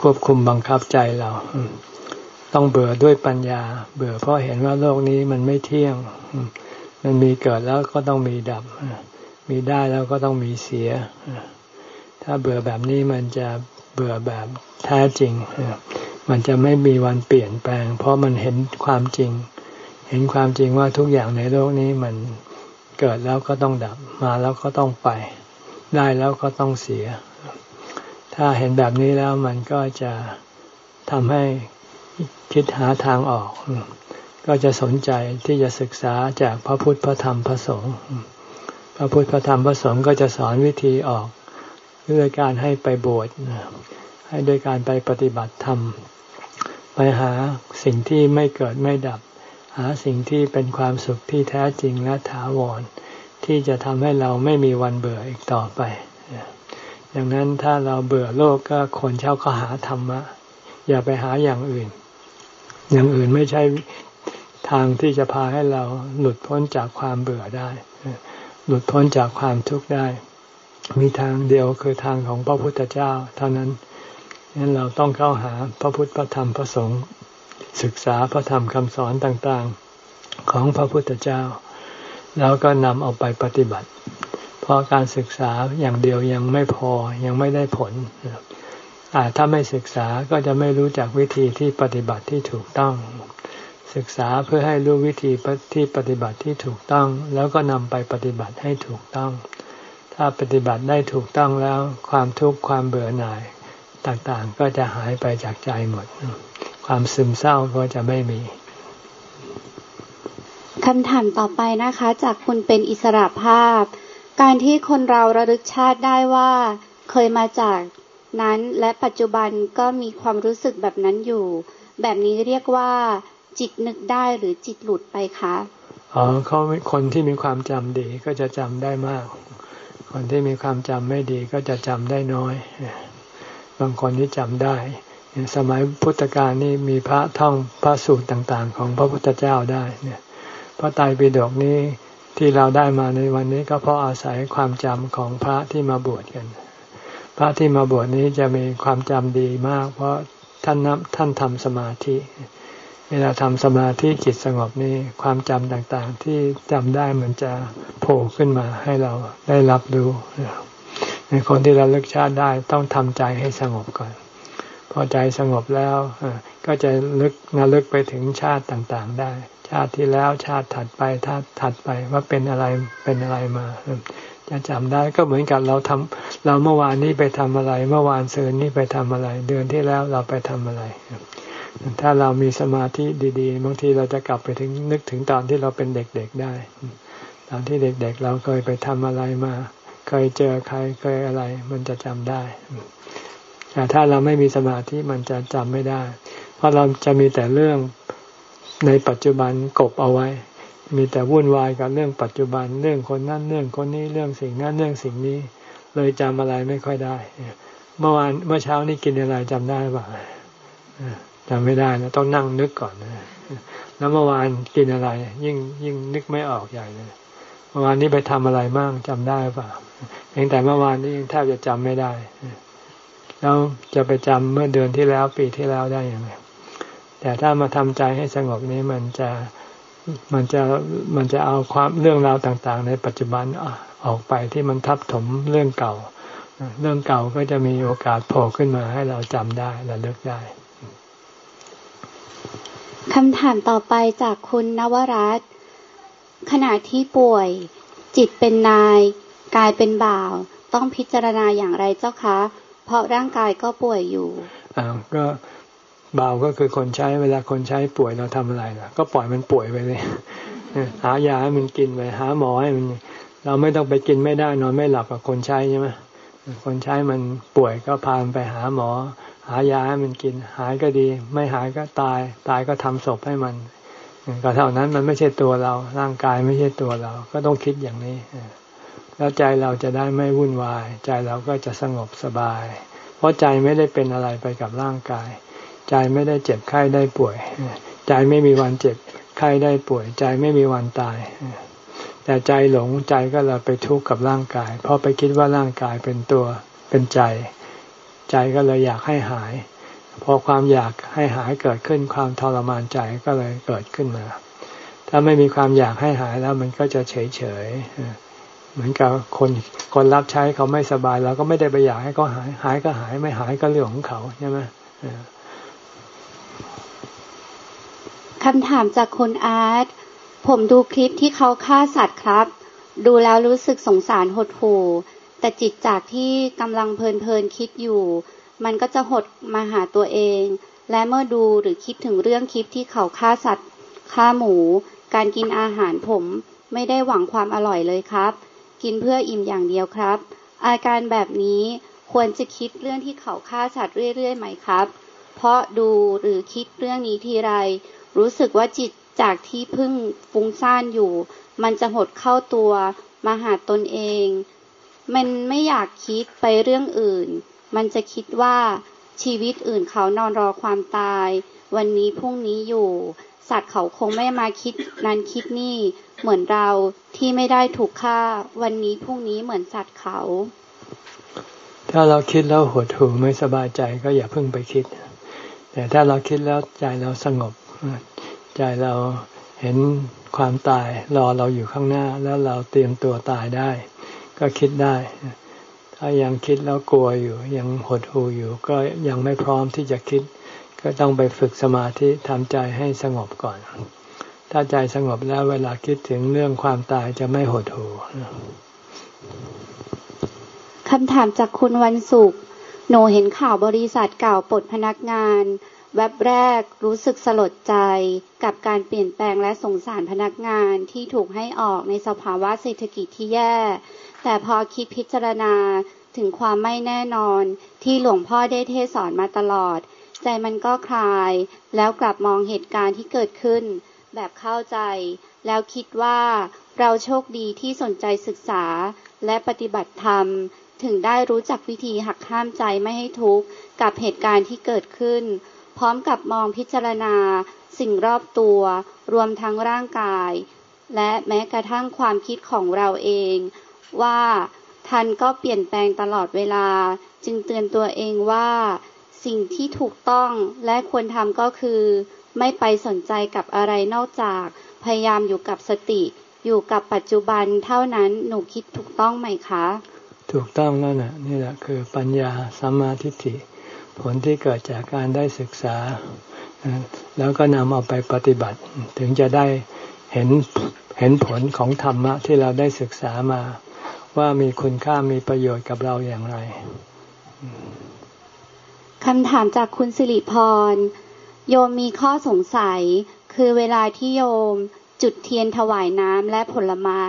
ควบคุมบังคับใจเรา ต้องเบื่อด้วยปัญญา เบื่อเพราะเห็นว่าโลกนี้มันไม่เที่ยง มันมีเกิดแล้วก็ต้องมีดับ มีได้แล้วก็ต้องมีเสีย ถ้าเบื่อแบบนี้มันจะเบื่อแบบแท้จริง มันจะไม่มีวันเปลี่ยนแปลง เพราะมันเห็นความจริง เห็นความจริงว่าทุกอย่างในโลกนี้มันเกิดแล้วก็ต้องดับมาแล้วก็ต้องไป ได้แล้วก็ต้องเสีย ถ้าเห็นแบบนี้แล้วมันก็จะทำให้คิดหาทางออก ก็จะสนใจที่จะศึกษาจากพระพุทธพระธรรมพระสงฆ์พระพุทธพระธรรมพระสงฆ์ก็จะสอนวิธีออกด้วยการให้ไปบวชให้ด้วยการไปปฏิบัติธรรม ไปหาสิ่งที่ไม่เกิดไม่ดับ หาสิ่งที่เป็นความสุขที่แท้จริงและถาวร ที่จะทำให้เราไม่มีวันเบื่ออีกต่อไปดังนั้นถ้าเราเบื่อโลกก็ควรเช่าก็หาธรรมะ อย่าไปหาอย่างอื่น อย่างอื่นไม่ใช่ทางที่จะพาให้เราหลุดพ้นจากความเบื่อได้ หลุดพ้นจากความทุกข์ได้ มีทางเดียวคือทางของพระพุทธเจ้า เท่านั้นนั้นเราต้องเข้าหาพระพุทธพระธรรมพระสงฆ์ศึกษาพระธรรมคำสอนต่างๆ ของพระพุทธเจ้า แล้วก็นำเอาไปปฏิบัติ เพราะการศึกษาอย่างเดียวยังไม่พอยังไม่ได้ผลอาถ้าไม่ศึกษาก็จะไม่รู้จักวิธีที่ปฏิบัติที่ถูกต้อง ศึกษาเพื่อให้รู้วิธีที่ปฏิบัติที่ถูกต้อง แล้วก็นำไปปฏิบัติให้ถูกต้อง ถ้าปฏิบัติได้ถูกต้องแล้ว ความทุกข์ความเบื่อหน่ายต่างๆ ก็จะหายไปจากใจหมด ความซึมเศร้าก็จะไม่มี คำถามต่อไปนะคะ จากคุณเป็นอิสระภาพ การที่คนเราระลึกชาติได้ว่า เคยมาจากนั้นและปัจจุบันก็มีความรู้สึกแบบนั้นอยู่ แบบนี้เรียกว่า จิตนึกได้หรือจิตหลุดไปคะอ๋อเขาคนที่มีความจำดีก็จะจำได้มาก คนที่มีความจำไม่ดีก็จะจำได้น้อย บางคนที่จำได้ สมัยพุทธกาลนี่มีพระท่องพระสูตรต่าง ๆ ของพระพุทธเจ้าได้เนี่ย พระไตรปิฎกนี้ที่เราได้มาในวันนี้ก็เพราะอาศัยความจำของพระที่มาบวชกัน พระที่มาบวชนี้จะมีความจำดีมาก เพราะท่านนับท่านทำสมาธิ เวลาทำสมาธิจิตสงบนี้ความจำต่างๆ ที่จำได้มันจะโผล่ขึ้นมาให้เราได้รับรู้ในคนที่เราเลิกชาติได้ต้องทำใจให้สงบก่อน พอใจสงบแล้วก็จะลึกนาลึกไปถึงชาติต่างๆได้ ชาติที่แล้วชาติถัดไปชาติถัดไปว่าเป็นอะไรเป็นอะไรมาจะจำได้ก็เหมือนกับเราทำเราเมื่อวานนี้ไปทำอะไร เมื่อวานเซืนนี้ไปทำอะไร เดือนที่แล้วเราไปทำอะไร ถ้าเรามีสมาธิดีๆบางทีเราจะกลับไปถึงนึกถึงตอนที่เราเป็นเด็กๆได้ ตอนที่เด็กๆ เราเคยไปทำอะไรมา เคยเจอใครเคยอะไร มันจะจำได้แต่ถ้าเราไม่มีสมาธิมันจะจำไม่ได้ เพราะเราจะมีแต่เรื่อง ในปัจจุบันกบเอาไว้ มีแต่วุ่นวายกับเรื่องปัจจุบันเรื่องคนนั้นเรื่องคนนี้เรื่องสิ่งนั้นเรื่องสิ่งนี้ เลยจำอะไรไม่ค่อยได้ เมื่อวานเมื่อเช้านี้กินอะไรจำได้ป่ะจำไม่ได้นะต้องนั่งนึกก่อนนะแล้วเมื่อวานกินอะไร ยิ่งยิ่งนึกไม่ออกใหญ่เลยเมื่อวานนี้ไปทำอะไรบ้างจำได้ป่ะเพียงแต่เมื่อวานนี้แทบจะจำไม่ได้แล้วจะไปจำเมื่อเดือนที่แล้วปีที่แล้วได้ยังไง แต่ถ้ามาทำใจให้สงบนี้มันจะมันจะมันจะเอาความเรื่องราวต่างๆ ในปัจจุบันออกไปที่มันทับถมเรื่องเก่า เรื่องเก่าก็จะมีโอกาสโผล่ขึ้นมาให้เราจำได้และเลิกได้คำถามต่อไปจากคุณนวรัตน์ขณะที่ป่วย จิตเป็นนาย กายเป็นบ่าว ต้องพิจารณาอย่างไรเจ้าคะ เพราะร่างกายก็ป่วยอยู่อ้าวก็ เบาก็คือคนใช้เวลาคนใช้ป่วยเราทำอะไรล่ะ ก็ปล่อยมันป่วยไปเลยหายาให้มันกินไปหาหมอให้มัน เราไม่ต้องไปกินไม่ได้นอนไม่หลับกับคนใช้ใช่ไหมคนใช้มันป่วยก็พาไปหาหมอ หายาให้มันกิน หายก็ดี ไม่หายก็ตาย ตายก็ทำศพให้มันก็เท่านั้นมันไม่ใช่ตัวเรา ร่างกายไม่ใช่ตัวเรา ก็ต้องคิดอย่างนี้แล้วใจเราจะได้ไม่วุ่นวาย ใจเราก็จะสงบสบาย เพราะใจไม่ได้เป็นอะไรไปกับร่างกาย ใจไม่ได้เจ็บไข้ได้ป่วย ใจไม่มีวันเจ็บไข้ได้ป่วย ใจไม่มีวันตาย แต่ใจหลงใจก็เลยไปทุกข์กับร่างกาย เพราะไปคิดว่าร่างกายเป็นตัวเป็นใจ ใจก็เลยอยากให้หาย พอความอยากให้หายเกิดขึ้นความทรมานใจก็เลยเกิดขึ้นมา ถ้าไม่มีความอยากให้หายแล้วมันก็จะเฉยเฉยเหมือนกับคนคนรับใช้เขาไม่สบายเราก็ไม่ได้ไปอยากให้เขาหาย หายก็หายไม่หายก็เรื่องของเขาใช่ไหม คำถามจากคนอาร์ต ผมดูคลิปที่เขาฆ่าสัตว์ครับ ดูแล้วรู้สึกสงสารหดหู่ แต่จิตจากที่กำลังเพลินๆคิดอยู่ มันก็จะหดมาหาตัวเอง และเมื่อดูหรือคิดถึงเรื่องคลิปที่เขาฆ่าสัตว์ฆ่าหมู การกินอาหารผมไม่ได้หวังความอร่อยเลยครับ กินเพื่ออิ่มอย่างเดียวครับ อาการแบบนี้ควรจะคิดเรื่องที่เขาฆ่าสัตว์เรื่อยๆไหมครับ เพราะดูหรือคิดเรื่องนี้ทีไร รู้สึกว่าจิตจากที่พึ่งฟุ้งซ่านอยู่ มันจะหดเข้าตัวมาหาตนเอง มันไม่อยากคิดไปเรื่องอื่น มันจะคิดว่าชีวิตอื่นเขานอนรอความตาย วันนี้พรุ่งนี้อยู่ สัตว์เขาคงไม่มาคิดนั้นคิดนี่ เหมือนเราที่ไม่ได้ถูกฆ่า วันนี้พรุ่งนี้เหมือนสัตว์เขา ถ้าเราคิดแล้วหดหู่ไม่สบายใจก็อย่าเพิ่งไปคิด แต่ถ้าเราคิดแล้วใจเราสงบ ใจเราเห็นความตายรอเราอยู่ข้างหน้า แล้วเราเตรียมตัวตายได้ ก็คิดได้ ถ้ายังคิดแล้วกลัวอยู่ ยังหดหู่อยู่ ก็ยังไม่พร้อมที่จะคิด ก็ต้องไปฝึกสมาธิทำใจให้สงบก่อน ถ้าใจสงบแล้วเวลาคิดถึงเรื่องความตายจะไม่หดหู่คำถามจากคุณวันศุกร์หนูเห็นข่าวบริษัทเก่าปลดพนักงาน แวบแรกรู้สึกสลดใจกับการเปลี่ยนแปลงและสงสารพนักงานที่ถูกให้ออกในสภาวะเศรษฐกิจที่แย่ แต่พอคิดพิจารณาถึงความไม่แน่นอนที่หลวงพ่อได้เทศสอนมาตลอด ใจมันก็คลาย แล้วกลับมองเหตุการณ์ที่เกิดขึ้น แบบเข้าใจ แล้วคิดว่าเราโชคดีที่สนใจศึกษาและปฏิบัติธรรม ถึงได้รู้จักวิธีหักห้ามใจไม่ให้ทุกข์กับเหตุการณ์ที่เกิดขึ้น พร้อมกับมองพิจารณา สิ่งรอบตัว รวมทั้งร่างกาย และแม้กระทั่งความคิดของเราเอง ว่าท่านก็เปลี่ยนแปลงตลอดเวลา จึงเตือนตัวเองว่า สิ่งที่ถูกต้องและควรทำก็คือ ไม่ไปสนใจกับอะไรนอกจาก พยายามอยู่กับสติ อยู่กับปัจจุบันเท่านั้นหนูคิดถูกต้องไหมคะ ถูกต้องแล้วนะนี่แหละคือปัญญาสัมมาทิฏฐิ ผลที่เกิดจากการได้ศึกษา แล้วก็นำเอาไปปฏิบัติ ถึงจะได้เห็นเห็นผลของธรรมะที่เราได้ศึกษามา ว่ามีคุณค่ามีประโยชน์กับเราอย่างไรคำถามจากคุณสิริพร โยมมีข้อสงสัย คือเวลาที่โยมจุดเทียนถวายน้ำและผลไม้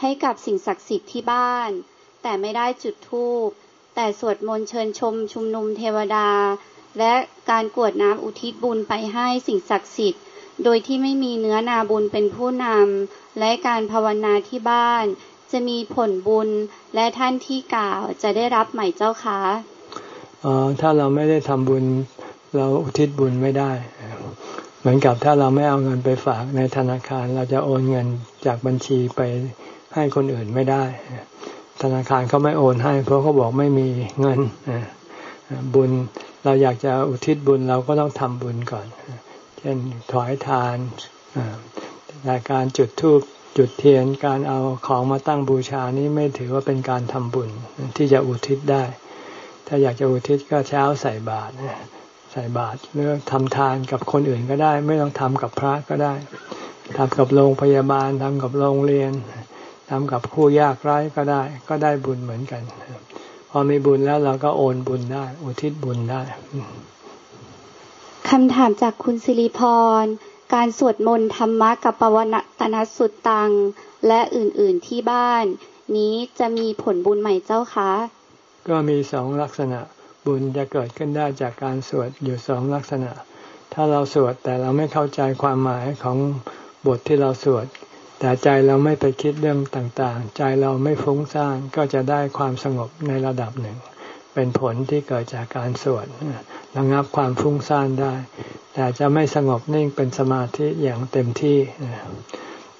ให้กับสิ่งศักดิ์สิทธิ์ที่บ้าน แต่ไม่ได้จุดธูป แต่สวดมนต์เชิญชมชุมนุมเทวดา และการกวดน้ำอุทิศบุญไปให้สิ่งศักดิ์สิทธิ์โดยที่ไม่มีเนื้อนาบุญเป็นผู้นำ และการภาวนาที่บ้าน จะมีผลบุญและท่านที่กล่าวจะได้รับใหม่เจ้าคะอ๋อถ้าเราไม่ได้ทำบุญเราอุทิศบุญไม่ได้ เหมือนกับถ้าเราไม่เอาเงินไปฝากในธนาคาร เราจะโอนเงินจากบัญชีไปให้คนอื่นไม่ได้ ธนาคารเขาไม่โอนให้ เพราะเขาบอกไม่มีเงินบุญเราอยากจะอุทิศบุญเราก็ต้องทำบุญก่อน เช่นถอยทานแต่การจุดธูปจุดเทียนการเอาของมาตั้งบูชานี้ไม่ถือว่าเป็นการทำบุญที่จะอุทิศได้ ถ้าอยากจะอุทิศก็เช้าใส่บาตรใส่บาตรหรือทำทานกับคนอื่นก็ได้ ไม่ต้องทำกับพระก็ได้ทำกับโรงพยาบาลทำกับโรงเรียน ทำกับผู้ยากไร้ก็ได้ ก็ได้บุญเหมือนกัน พอมีบุญแล้วเราก็โอนบุญได้ อุทิศบุญได้คำถามจากคุณสิริพร การสวดมนต์ธรรมะกับปวนตนสุดตัง และอื่นๆที่บ้าน นี้จะมีผลบุญใหม่เจ้าคะ ก็มีสองลักษณะบุญจะเกิดขึ้นได้จากการสวดอยู่สองลักษณะ ถ้าเราสวดแต่เราไม่เข้าใจความหมายของบทที่เราสวด แต่ใจเราไม่ไปคิดเรื่องต่างๆ ใจเราไม่ฟุ้งซ่านก็จะได้ความสงบในระดับหนึ่ง เป็นผลที่เกิดจากการสวดระงับความฟุ้งซ่านได้ แต่จะไม่สงบนิ่งเป็นสมาธิอย่างเต็มที่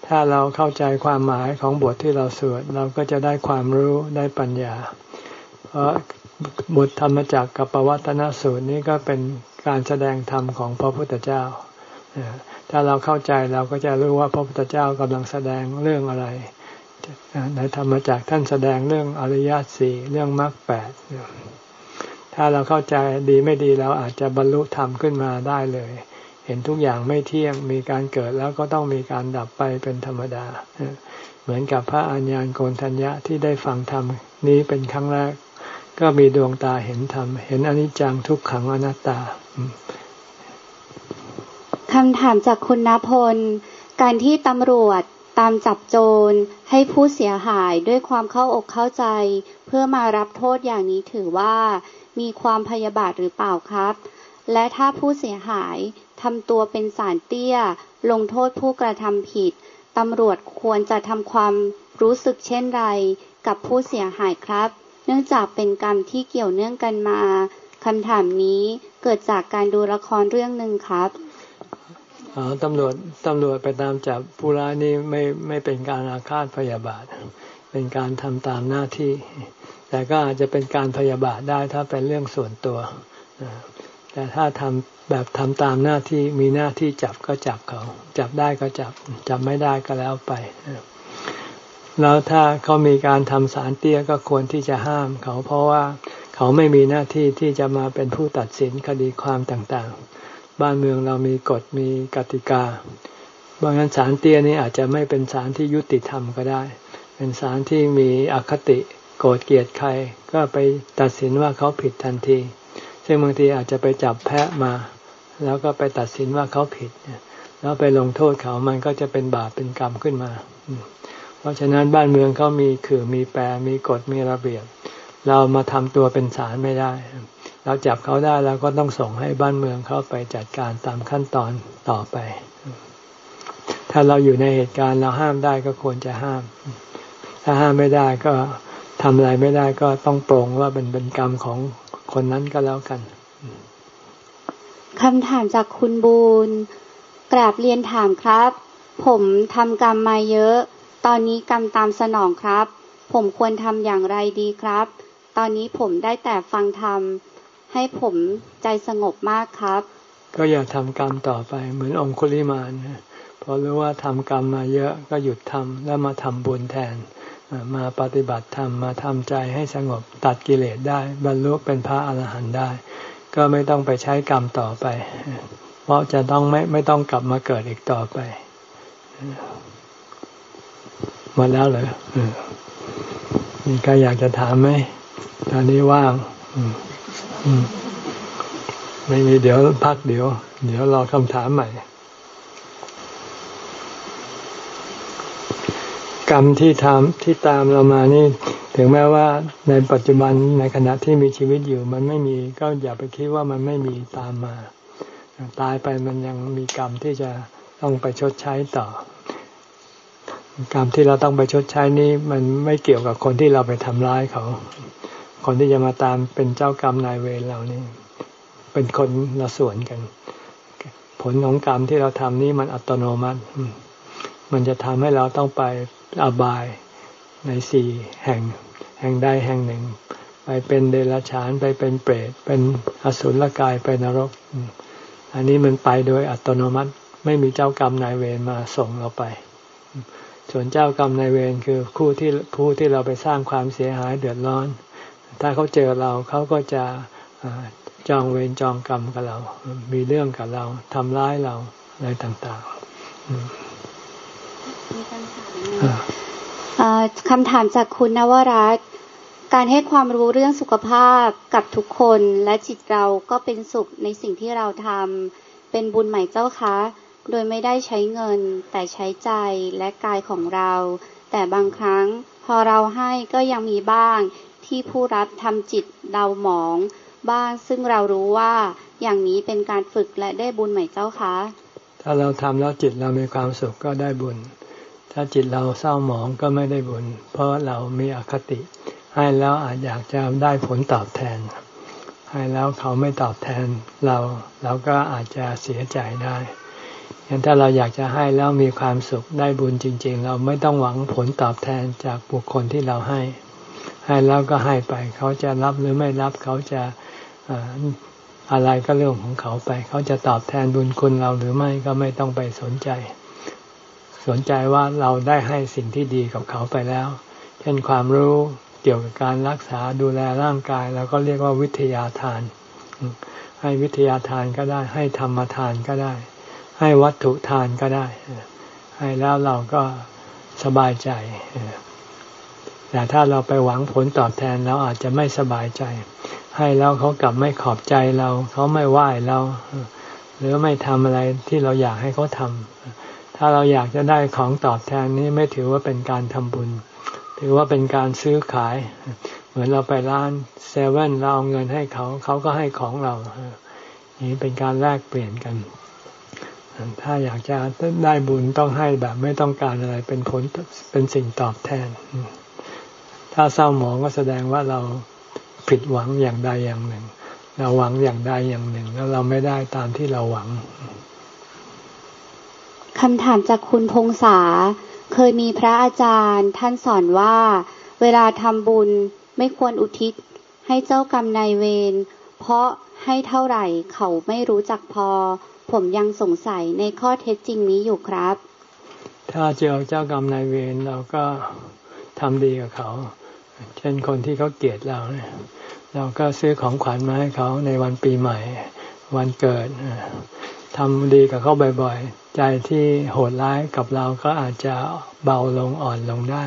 ถ้าเราเข้าใจความหมายของบทที่เราสวดเราก็จะได้ความรู้ได้ปัญญา เพราะบทธรรมจักรกับปวัตนสูตรนี้ก็เป็นการแสดงธรรมของพระพุทธเจ้า ถ้าเราเข้าใจเราก็จะรู้ว่าพระพุทธเจ้ากำลังแสดงเรื่องอะไรในธรรมจักท่านแสดงเรื่องอริยสี่เรื่องมรรคแปดถ้าเราเข้าใจดีไม่ดีเราอาจจะบรรลุธรรมขึ้นมาได้เลย เห็นทุกอย่างไม่เที่ยงมีการเกิดแล้วก็ต้องมีการดับไปเป็นธรรมดา เหมือนกับพระอัญญาณโกนทัญญะที่ได้ฟังธรรมนี้เป็นครั้งแรก ก็มีดวงตาเห็นธรรม เห็นอนิจจังทุกขังอนัตตา คำถามจากคุณณพล การที่ตำรวจตามจับโจรให้ผู้เสียหายด้วยความเข้าอกเข้าใจ เพื่อมารับโทษอย่างนี้ถือว่ามีความพยาบาทหรือเปล่าครับ และถ้าผู้เสียหายทำตัวเป็นสารเตี้ย ลงโทษผู้กระทำผิดตำรวจควรจะทำความรู้สึกเช่นไรกับผู้เสียหายครับ เนื่องจากเป็นกรรมที่เกี่ยวเนื่องกันมาคำถามนี้เกิดจากการดูละครเรื่องหนึ่งครับ ตำรวจตำรวจไปตามจับผู้ร้ายนี่ไม่ไม่เป็นการอาฆาตพยาบาท เป็นการทำตามหน้าที่ แต่ก็อาจจะเป็นการพยาบาทได้ถ้าเป็นเรื่องส่วนตัว แต่ถ้าทำแบบทำตามหน้าที่มีหน้าที่จับก็จับเขา จับได้ก็จับ จับไม่ได้ก็แล้วไป แล้วถ้าเขามีการทำสารเตี้ยก็ควรที่จะห้ามเขาเพราะว่าเขาไม่มีหน้าที่ที่จะมาเป็นผู้ตัดสินคดีความต่างๆ บ้านเมืองเรามีกฎมีกติกาบางนั้นสารเตี้ยนี้อาจจะไม่เป็นสารที่ยุติธรรมก็ได้ เป็นสารที่มีอคติโกรธเกลียดใคร ก็ไปตัดสินว่าเขาผิดทันที ซึ่งบางทีอาจจะไปจับแพะมา แล้วก็ไปตัดสินว่าเขาผิด แล้วไปลงโทษเขามันก็จะเป็นบาปเป็นกรรมขึ้นมา เพราะฉะนั้นบ้านเมืองเขามีคือมีแปรมีกฎมีระเบียบ เรามาทำตัวเป็นสารไม่ได้ เราจับเขาได้แล้วก็ต้องส่งให้บ้านเมืองเขาไปจัดการตามขั้นตอนต่อไป ถ้าเราอยู่ในเหตุการณ์เราห้ามได้ก็ควรจะห้าม ถ้าห้ามไม่ได้ก็ทำอะไรไม่ได้ก็ต้องปรงว่าเป็นเป็นกรรมของคนนั้นก็แล้วกันคำถามจากคุณบูนกราบเรียนถามครับ ผมทำกรรมมาเยอะ ตอนนี้กรรมตามสนองครับ ผมควรทำอย่างไรดีครับ ตอนนี้ผมได้แต่ฟังธรรม ให้ผมใจสงบมากครับ ก็อย่าทำกรรมต่อไปเหมือนองคุลิมานพอรู้ว่าทำกรรมมาเยอะก็หยุดทำแล้วมาทำบุญแทน มาปฏิบัติธรรมมาทำใจให้สงบตัดกิเลสได้ บรรลุเป็นพระอรหันต์ได้ ก็ไม่ต้องไปใช้กรรมต่อไป เพราะจะต้องไม่ไม่ต้องกลับมาเกิดอีกต่อไปหมดแล้วเลยมีใครอยากจะถามไหมตอนนี้ว่าง ไม่มีเดี๋ยวพักเดี๋ยว เดี๋ยวรอคำถามใหม่ กรรมที่ทำที่ตามเรามานี่ ถึงแม้ว่าในปัจจุบันในขณะที่มีชีวิตอยู่ มันไม่มีก็อย่าไปคิดว่ามันไม่มีตามมา ตายไปมันยังมีกรรมที่จะต้องไปชดใช้ต่อ กรรมที่เราต้องไปชดใช้นี้มันไม่เกี่ยวกับคนที่เราไปทำร้ายเขา คนที่จะมาตามเป็นเจ้ากรรมนายเวรเรานี่เป็นคนละส่วนกัน ผลของกรรมที่เราทำนี่มันอัตโนมัติ มันจะทำให้เราต้องไปอบายในสี่แห่ง แห่งใดแห่งหนึ่ง ไปเป็นเดรัจฉานไปเป็นเปรต เป็นอสุรกายไปนรก อันนี้มันไปโดยอัตโนมัติ ไม่มีเจ้ากรรมนายเวรมาส่งเราไป ส่วนเจ้ากรรมนายเวรคือคู่ที่ผู้ที่เราไปสร้างความเสียหายเดือดร้อน ถ้าเขาเจอเราเขาก็จะจองเวรจองกรรมกับเรา มีเรื่องกับเราทำร้ายเราอะไรต่างๆคำถามจากคุณนวรัตการให้ความรู้เรื่องสุขภาพกับทุกคนและจิตเราก็เป็นสุขในสิ่งที่เราทำเป็นบุญใหม่เจ้าคะ โดยไม่ได้ใช้เงิน แต่ใช้ใจและกายของเรา แต่บางครั้งพอเราให้ก็ยังมีบ้าง ที่ผู้รับทำจิตเดาหมอง บ้างซึ่งเรารู้ว่าอย่างนี้เป็นการฝึกและได้บุญไหมเจ้าคะ ถ้าเราทำแล้วจิตเรามีความสุขก็ได้บุญ ถ้าจิตเราเศร้าหมองก็ไม่ได้บุญ เพราะเรามีอคติ ให้แล้วอาจอยากจะได้ผลตอบแทน ให้แล้วเขาไม่ตอบแทนเราเราก็อาจจะเสียใจได้ยันถ้าเราอยากจะให้แล้วมีความสุขได้บุญจริง ๆ เราไม่ต้องหวังผลตอบแทนจากบุคคลที่เราให้ ให้แล้วก็ให้ไป เขาจะรับหรือไม่รับเขาจะอะไรก็เรื่องของเขาไป เขาจะตอบแทนบุญคุณเราหรือไม่ก็ไม่ต้องไปสนใจ สนใจว่าเราได้ให้สิ่งที่ดีกับเขาไปแล้ว เช่นความรู้เกี่ยวกับการรักษาดูแลร่างกายเราก็เรียกว่าวิทยาทาน ให้วิทยาทานก็ได้ ให้ธรรมทานก็ได้ ให้วัตถุทานก็ได้ ให้แล้วเราก็สบายใจ แต่ถ้าเราไปหวังผลตอบแทนเราอาจจะไม่สบายใจ ให้แล้วเขากลับไม่ขอบใจเรา เขาไม่ไหว้เรา หรือไม่ทำอะไรที่เราอยากให้เขาทำถ้าเราอยากจะได้ของตอบแทนนี้ไม่ถือว่าเป็นการทำบุญ ถือว่าเป็นการซื้อขาย เหมือนเราไปร้านเซเว่นเราเอาเงินให้เขา เขาก็ให้ของเรานี่เป็นการแลกเปลี่ยนกัน ถ้าอยากจะได้บุญต้องให้แบบไม่ต้องการอะไรเป็นผลเป็นสิ่งตอบแทน ถ้าเศร้าหมองก็แสดงว่าเราผิดหวังอย่างใดอย่างหนึ่ง เราหวังอย่างใดอย่างหนึ่ง แล้วเราไม่ได้ตามที่เราหวังคำถามจากคุณพงษาเคยมีพระอาจารย์ ท่านสอนว่า เวลาทำบุญไม่ควรอุทิศ ให้เจ้ากรรมนายเวรเพราะให้เท่าไหร่เขาไม่รู้จักพอ ผมยังสงสัยในข้อเท็จจริงนี้อยู่ครับ ถ้าเจอเจ้ากรรมนายเวรเราก็ทำดีกับเขา เช่นคนที่เขาเกลียดเราเนี่ยเราก็ซื้อของขวัญมาให้เขาในวันปีใหม่ วันเกิดทำดีกับเขาบ่อยๆ ใจที่โหดร้ายกับเราก็อาจจะเบาลงอ่อนลงได้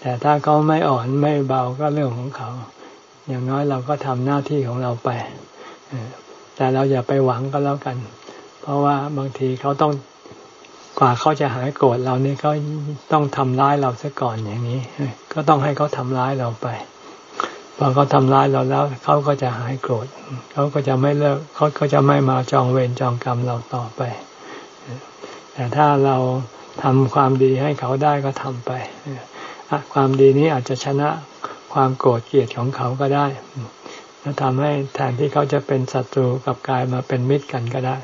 แต่ถ้าเขาไม่อ่อนไม่เบาก็เรื่องของเขา อย่างน้อยเราก็ทำหน้าที่ของเราไปแต่เราอย่าไปหวังก็แล้วกัน เพราะว่าบางทีเขาต้อง กว่าเขาจะหายโกรธเรานี่เขาต้องทำร้ายเราซะก่อนอย่างนี้ ก็ต้องให้เขาทำร้ายเราไป พอเขาทำร้ายเราแล้วเขาก็จะหายโกรธเขาก็จะไม่เลิกเขาก็จะไม่มาจองเวรจองกรรมเราต่อไป แต่ถ้าเราทำความดีให้เขาได้ก็ทำไปความดีนี้อาจจะชนะความโกรธเกลียดของเขาก็ได้แล้วทำให้แทนที่เขาจะเป็นศัตรูกับกายมาเป็นมิตรกันก็ได้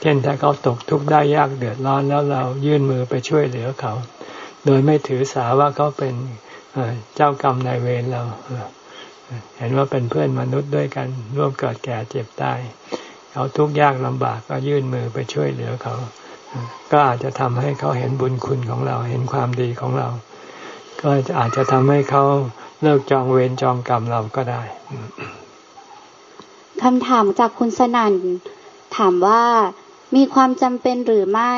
เช่นถ้าเขาตกทุกข์ได้ยากเดือดร้อนแล้วเรายื่นมือไปช่วยเหลือเขา โดยไม่ถือสาว่าเขาเป็นเจ้ากรรมนายเวรเราเห็นว่าเป็นเพื่อนมนุษย์ด้วยกันร่วมเกิดแก่เจ็บตายเขาทุกข์ยากลำบากก็ยื่นมือไปช่วยเหลือเขา ก็อาจจะทำให้เขาเห็นบุญคุณของเราเห็นความดีของเรา ก็อาจจะทำให้เขาเลิกจองเวรจองกรรมเราก็ได้คำถามจากคุณสนั่น ถามว่ามีความจำเป็นหรือไม่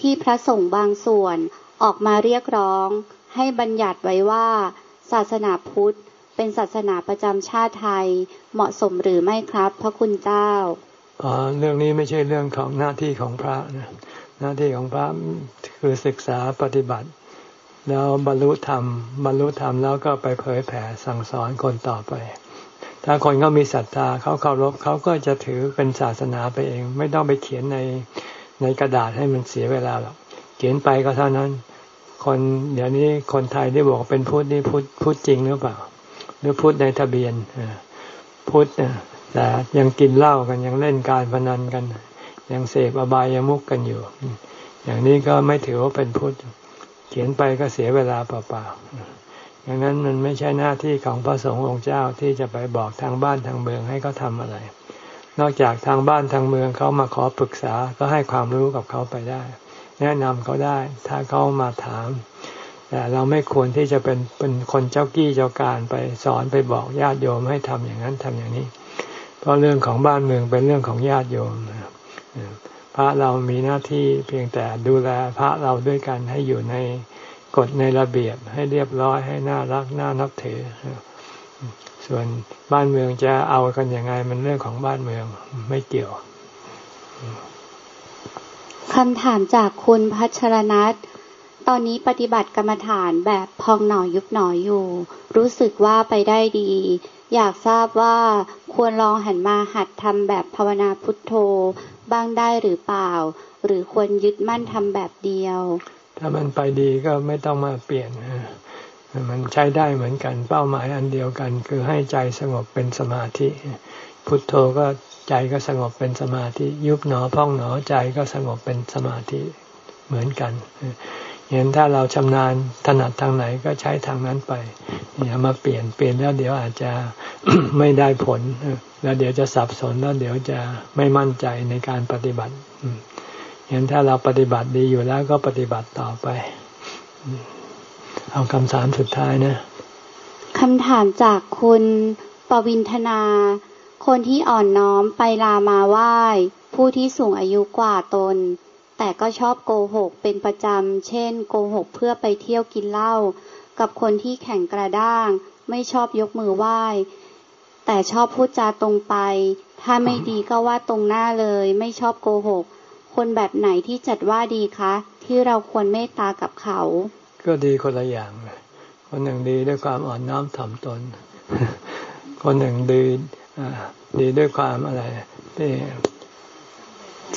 ที่พระสงฆ์บางส่วนออกมาเรียกร้อง ให้บัญญัติไว้ว่า ศาสนาพุทธ เป็นศาสนาประจำชาติไทยเหมาะสมหรือไม่ครับ พระคุณเจ้าเรื่องนี้ไม่ใช่เรื่องของหน้าที่ของพระนะหน้าที่ของพระคือศึกษาปฏิบัติ แล้วบรรลุธรรมบรรลุธรรมแล้วก็ไปเผยแผ่สั่งสอนคนต่อไป ถ้าคนเขามีศรัทธาเขาเคารพเขาก็จะถือเป็นศาสนาไปเอง ไม่ต้องไปเขียนในในกระดาษให้มันเสียเวลาหรอกเขียนไปก็เท่านั้น คนเดี๋ยวนี้คนไทยที่บอกเป็นพุทธนี่พุทธพุทธจริงหรือเปล่า หรือพุทธในทะเบียนพุทธแต่ยังกินเหล้ากันยังเล่นการพนันกัน ยังเสพอบายามุกกันอยู่ อย่างนี้ก็ไม่ถือว่าเป็นพุทธเขียนไปก็เสียเวลาเปล่าๆ อย่างนั้นมันไม่ใช่หน้าที่ของพระสงฆ์องค์เจ้าที่จะไปบอกทางบ้านทางเมืองให้เขาทาอะไร นอกจากทางบ้านทางเมืองเขามาขอปรึกษาก็ให้ความรู้กับเขาไปได้ แนะนำเขาได้ถ้าเขามาถาม แต่เราไม่ควรที่จะเป็นเป็นคนเจ้ากี้เจ้าการไปสอนไปบอกญาติโยมให้ทำอย่างนั้นทำอย่างนี้ เพราะเรื่องของบ้านเมืองเป็นเรื่องของญาติโยมพระเรามีหน้าที่เพียงแต่ดูแลพระเราด้วยกันให้อยู่ใน กฎในระเบียบให้เรียบร้อยให้น่ารักน่านับถือ ส่วนบ้านเมืองจะเอากันยังไงมันเรื่องของบ้านเมืองไม่เกี่ยวคำถามจากคุณพัชรนัทตอนนี้ปฏิบัติกรรมฐานแบบพองหน่อยยุบหน่อยอยู่ รู้สึกว่าไปได้ดี อยากทราบว่าควรลองหันมาหัดทำแบบภาวนาพุทโธ บ้างได้หรือเปล่า หรือควรยึดมั่นทำแบบเดียว ถ้ามันไปดีก็ไม่ต้องมาเปลี่ยนมันใช้ได้เหมือนกัน เป้าหมายอันเดียวกัน คือให้ใจสงบเป็นสมาธิ พุทโธก็ใจก็สงบเป็นสมาธิ ยุบหนอพองหนอใจก็สงบเป็นสมาธิเหมือนกันเห็นถ้าเราชำนาญถนัดทางไหนก็ใช้ทางนั้นไปอย่ามาเปลี่ยนเปลี่ยนแล้วเดี๋ยวอาจจะไม่ได้ผลแล้วเดี๋ยวจะสับสนแล้วเดี๋ยวจะไม่มั่นใจในการปฏิบัติ เห็นถ้าเราปฏิบัติดีอยู่แล้วก็ปฏิบัติต่อไป เอาคำถามสุดท้ายนะคำถามจากคุณปวินธนา คนที่อ่อนน้อมไปลามาไหว้ ผู้ที่สูงอายุกว่าตน แต่ก็ชอบโกหกเป็นประจำ เช่น โกหกเพื่อไปเที่ยวกินเหล้ากับคนที่แข่งกระด้าง ไม่ชอบยกมือไหว้ แต่ชอบพูดจาตรงไป ถ้าไม่ดีก็ว่าตรงหน้าเลย ไม่ชอบโกหก คนแบบไหนที่จัดว่าดีคะ ที่เราควรเมตตากับเขา ก็ดีคนละอย่างคนหนึ่งดีด้วยความอ่อนน้อมถ่อมตน คนหนึ่งดีดีด้วยความอะไรที่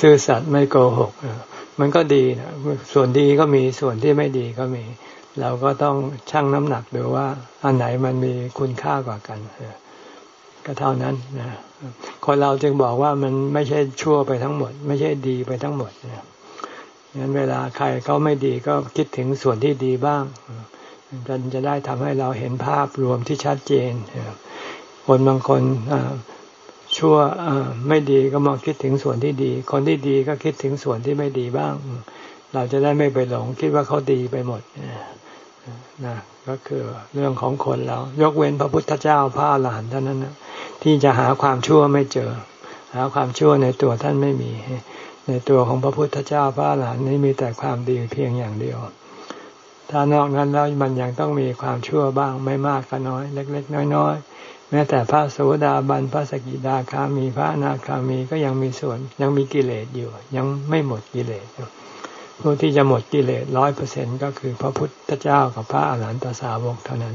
ซื่อสัตย์ไม่โกหกมันก็ดีนะส่วนดีก็มีส่วนที่ไม่ดีก็มี เราก็ต้องชั่งน้ำหนักดูว่า อันไหนมันมีคุณค่ากว่ากันก็เท่านั้นนะ คนเราจึงบอกว่ามันไม่ใช่ชั่วไปทั้งหมด ไม่ใช่ดีไปทั้งหมดนะงั้นเวลาใครเขาไม่ดีก็คิดถึงส่วนที่ดีบ้างมันจะได้ทำให้เราเห็นภาพรวมที่ชัดเจนคนบางคนชั่วไม่ดีก็มองคิดถึงส่วนที่ดี คนที่ดีก็คิดถึงส่วนที่ไม่ดีบ้าง เราจะได้ไม่ไปหลงคิดว่าเขาดีไปหมดนะก็คือเรื่องของคนเรา ยกเว้นพระพุทธเจ้าพระอรหันต์เท่านั้นนะ ที่จะหาความชั่วไม่เจอ หาความชั่วในตัวท่านไม่มี ในตัวของพระพุทธเจ้าพระอรหันนี้มีแต่ความดีเพียงอย่างเดียว ถ้านอกนั้นแล้วมันยังต้องมีความชั่วบ้างไม่มากก็น้อย เล็ก ๆ น้อย ๆ แม้แต่พระโสดาบันพระสกิดาคามีพระนาคามีก็ยังมีส่วนยังมีกิเลสอยู่ ยังไม่หมดกิเลสผู้ที่จะหมดกิเลสร้อยเปอร์เซ็นก็คือพระพุทธเจ้ากับพระอรหันตสาวกเท่านั้น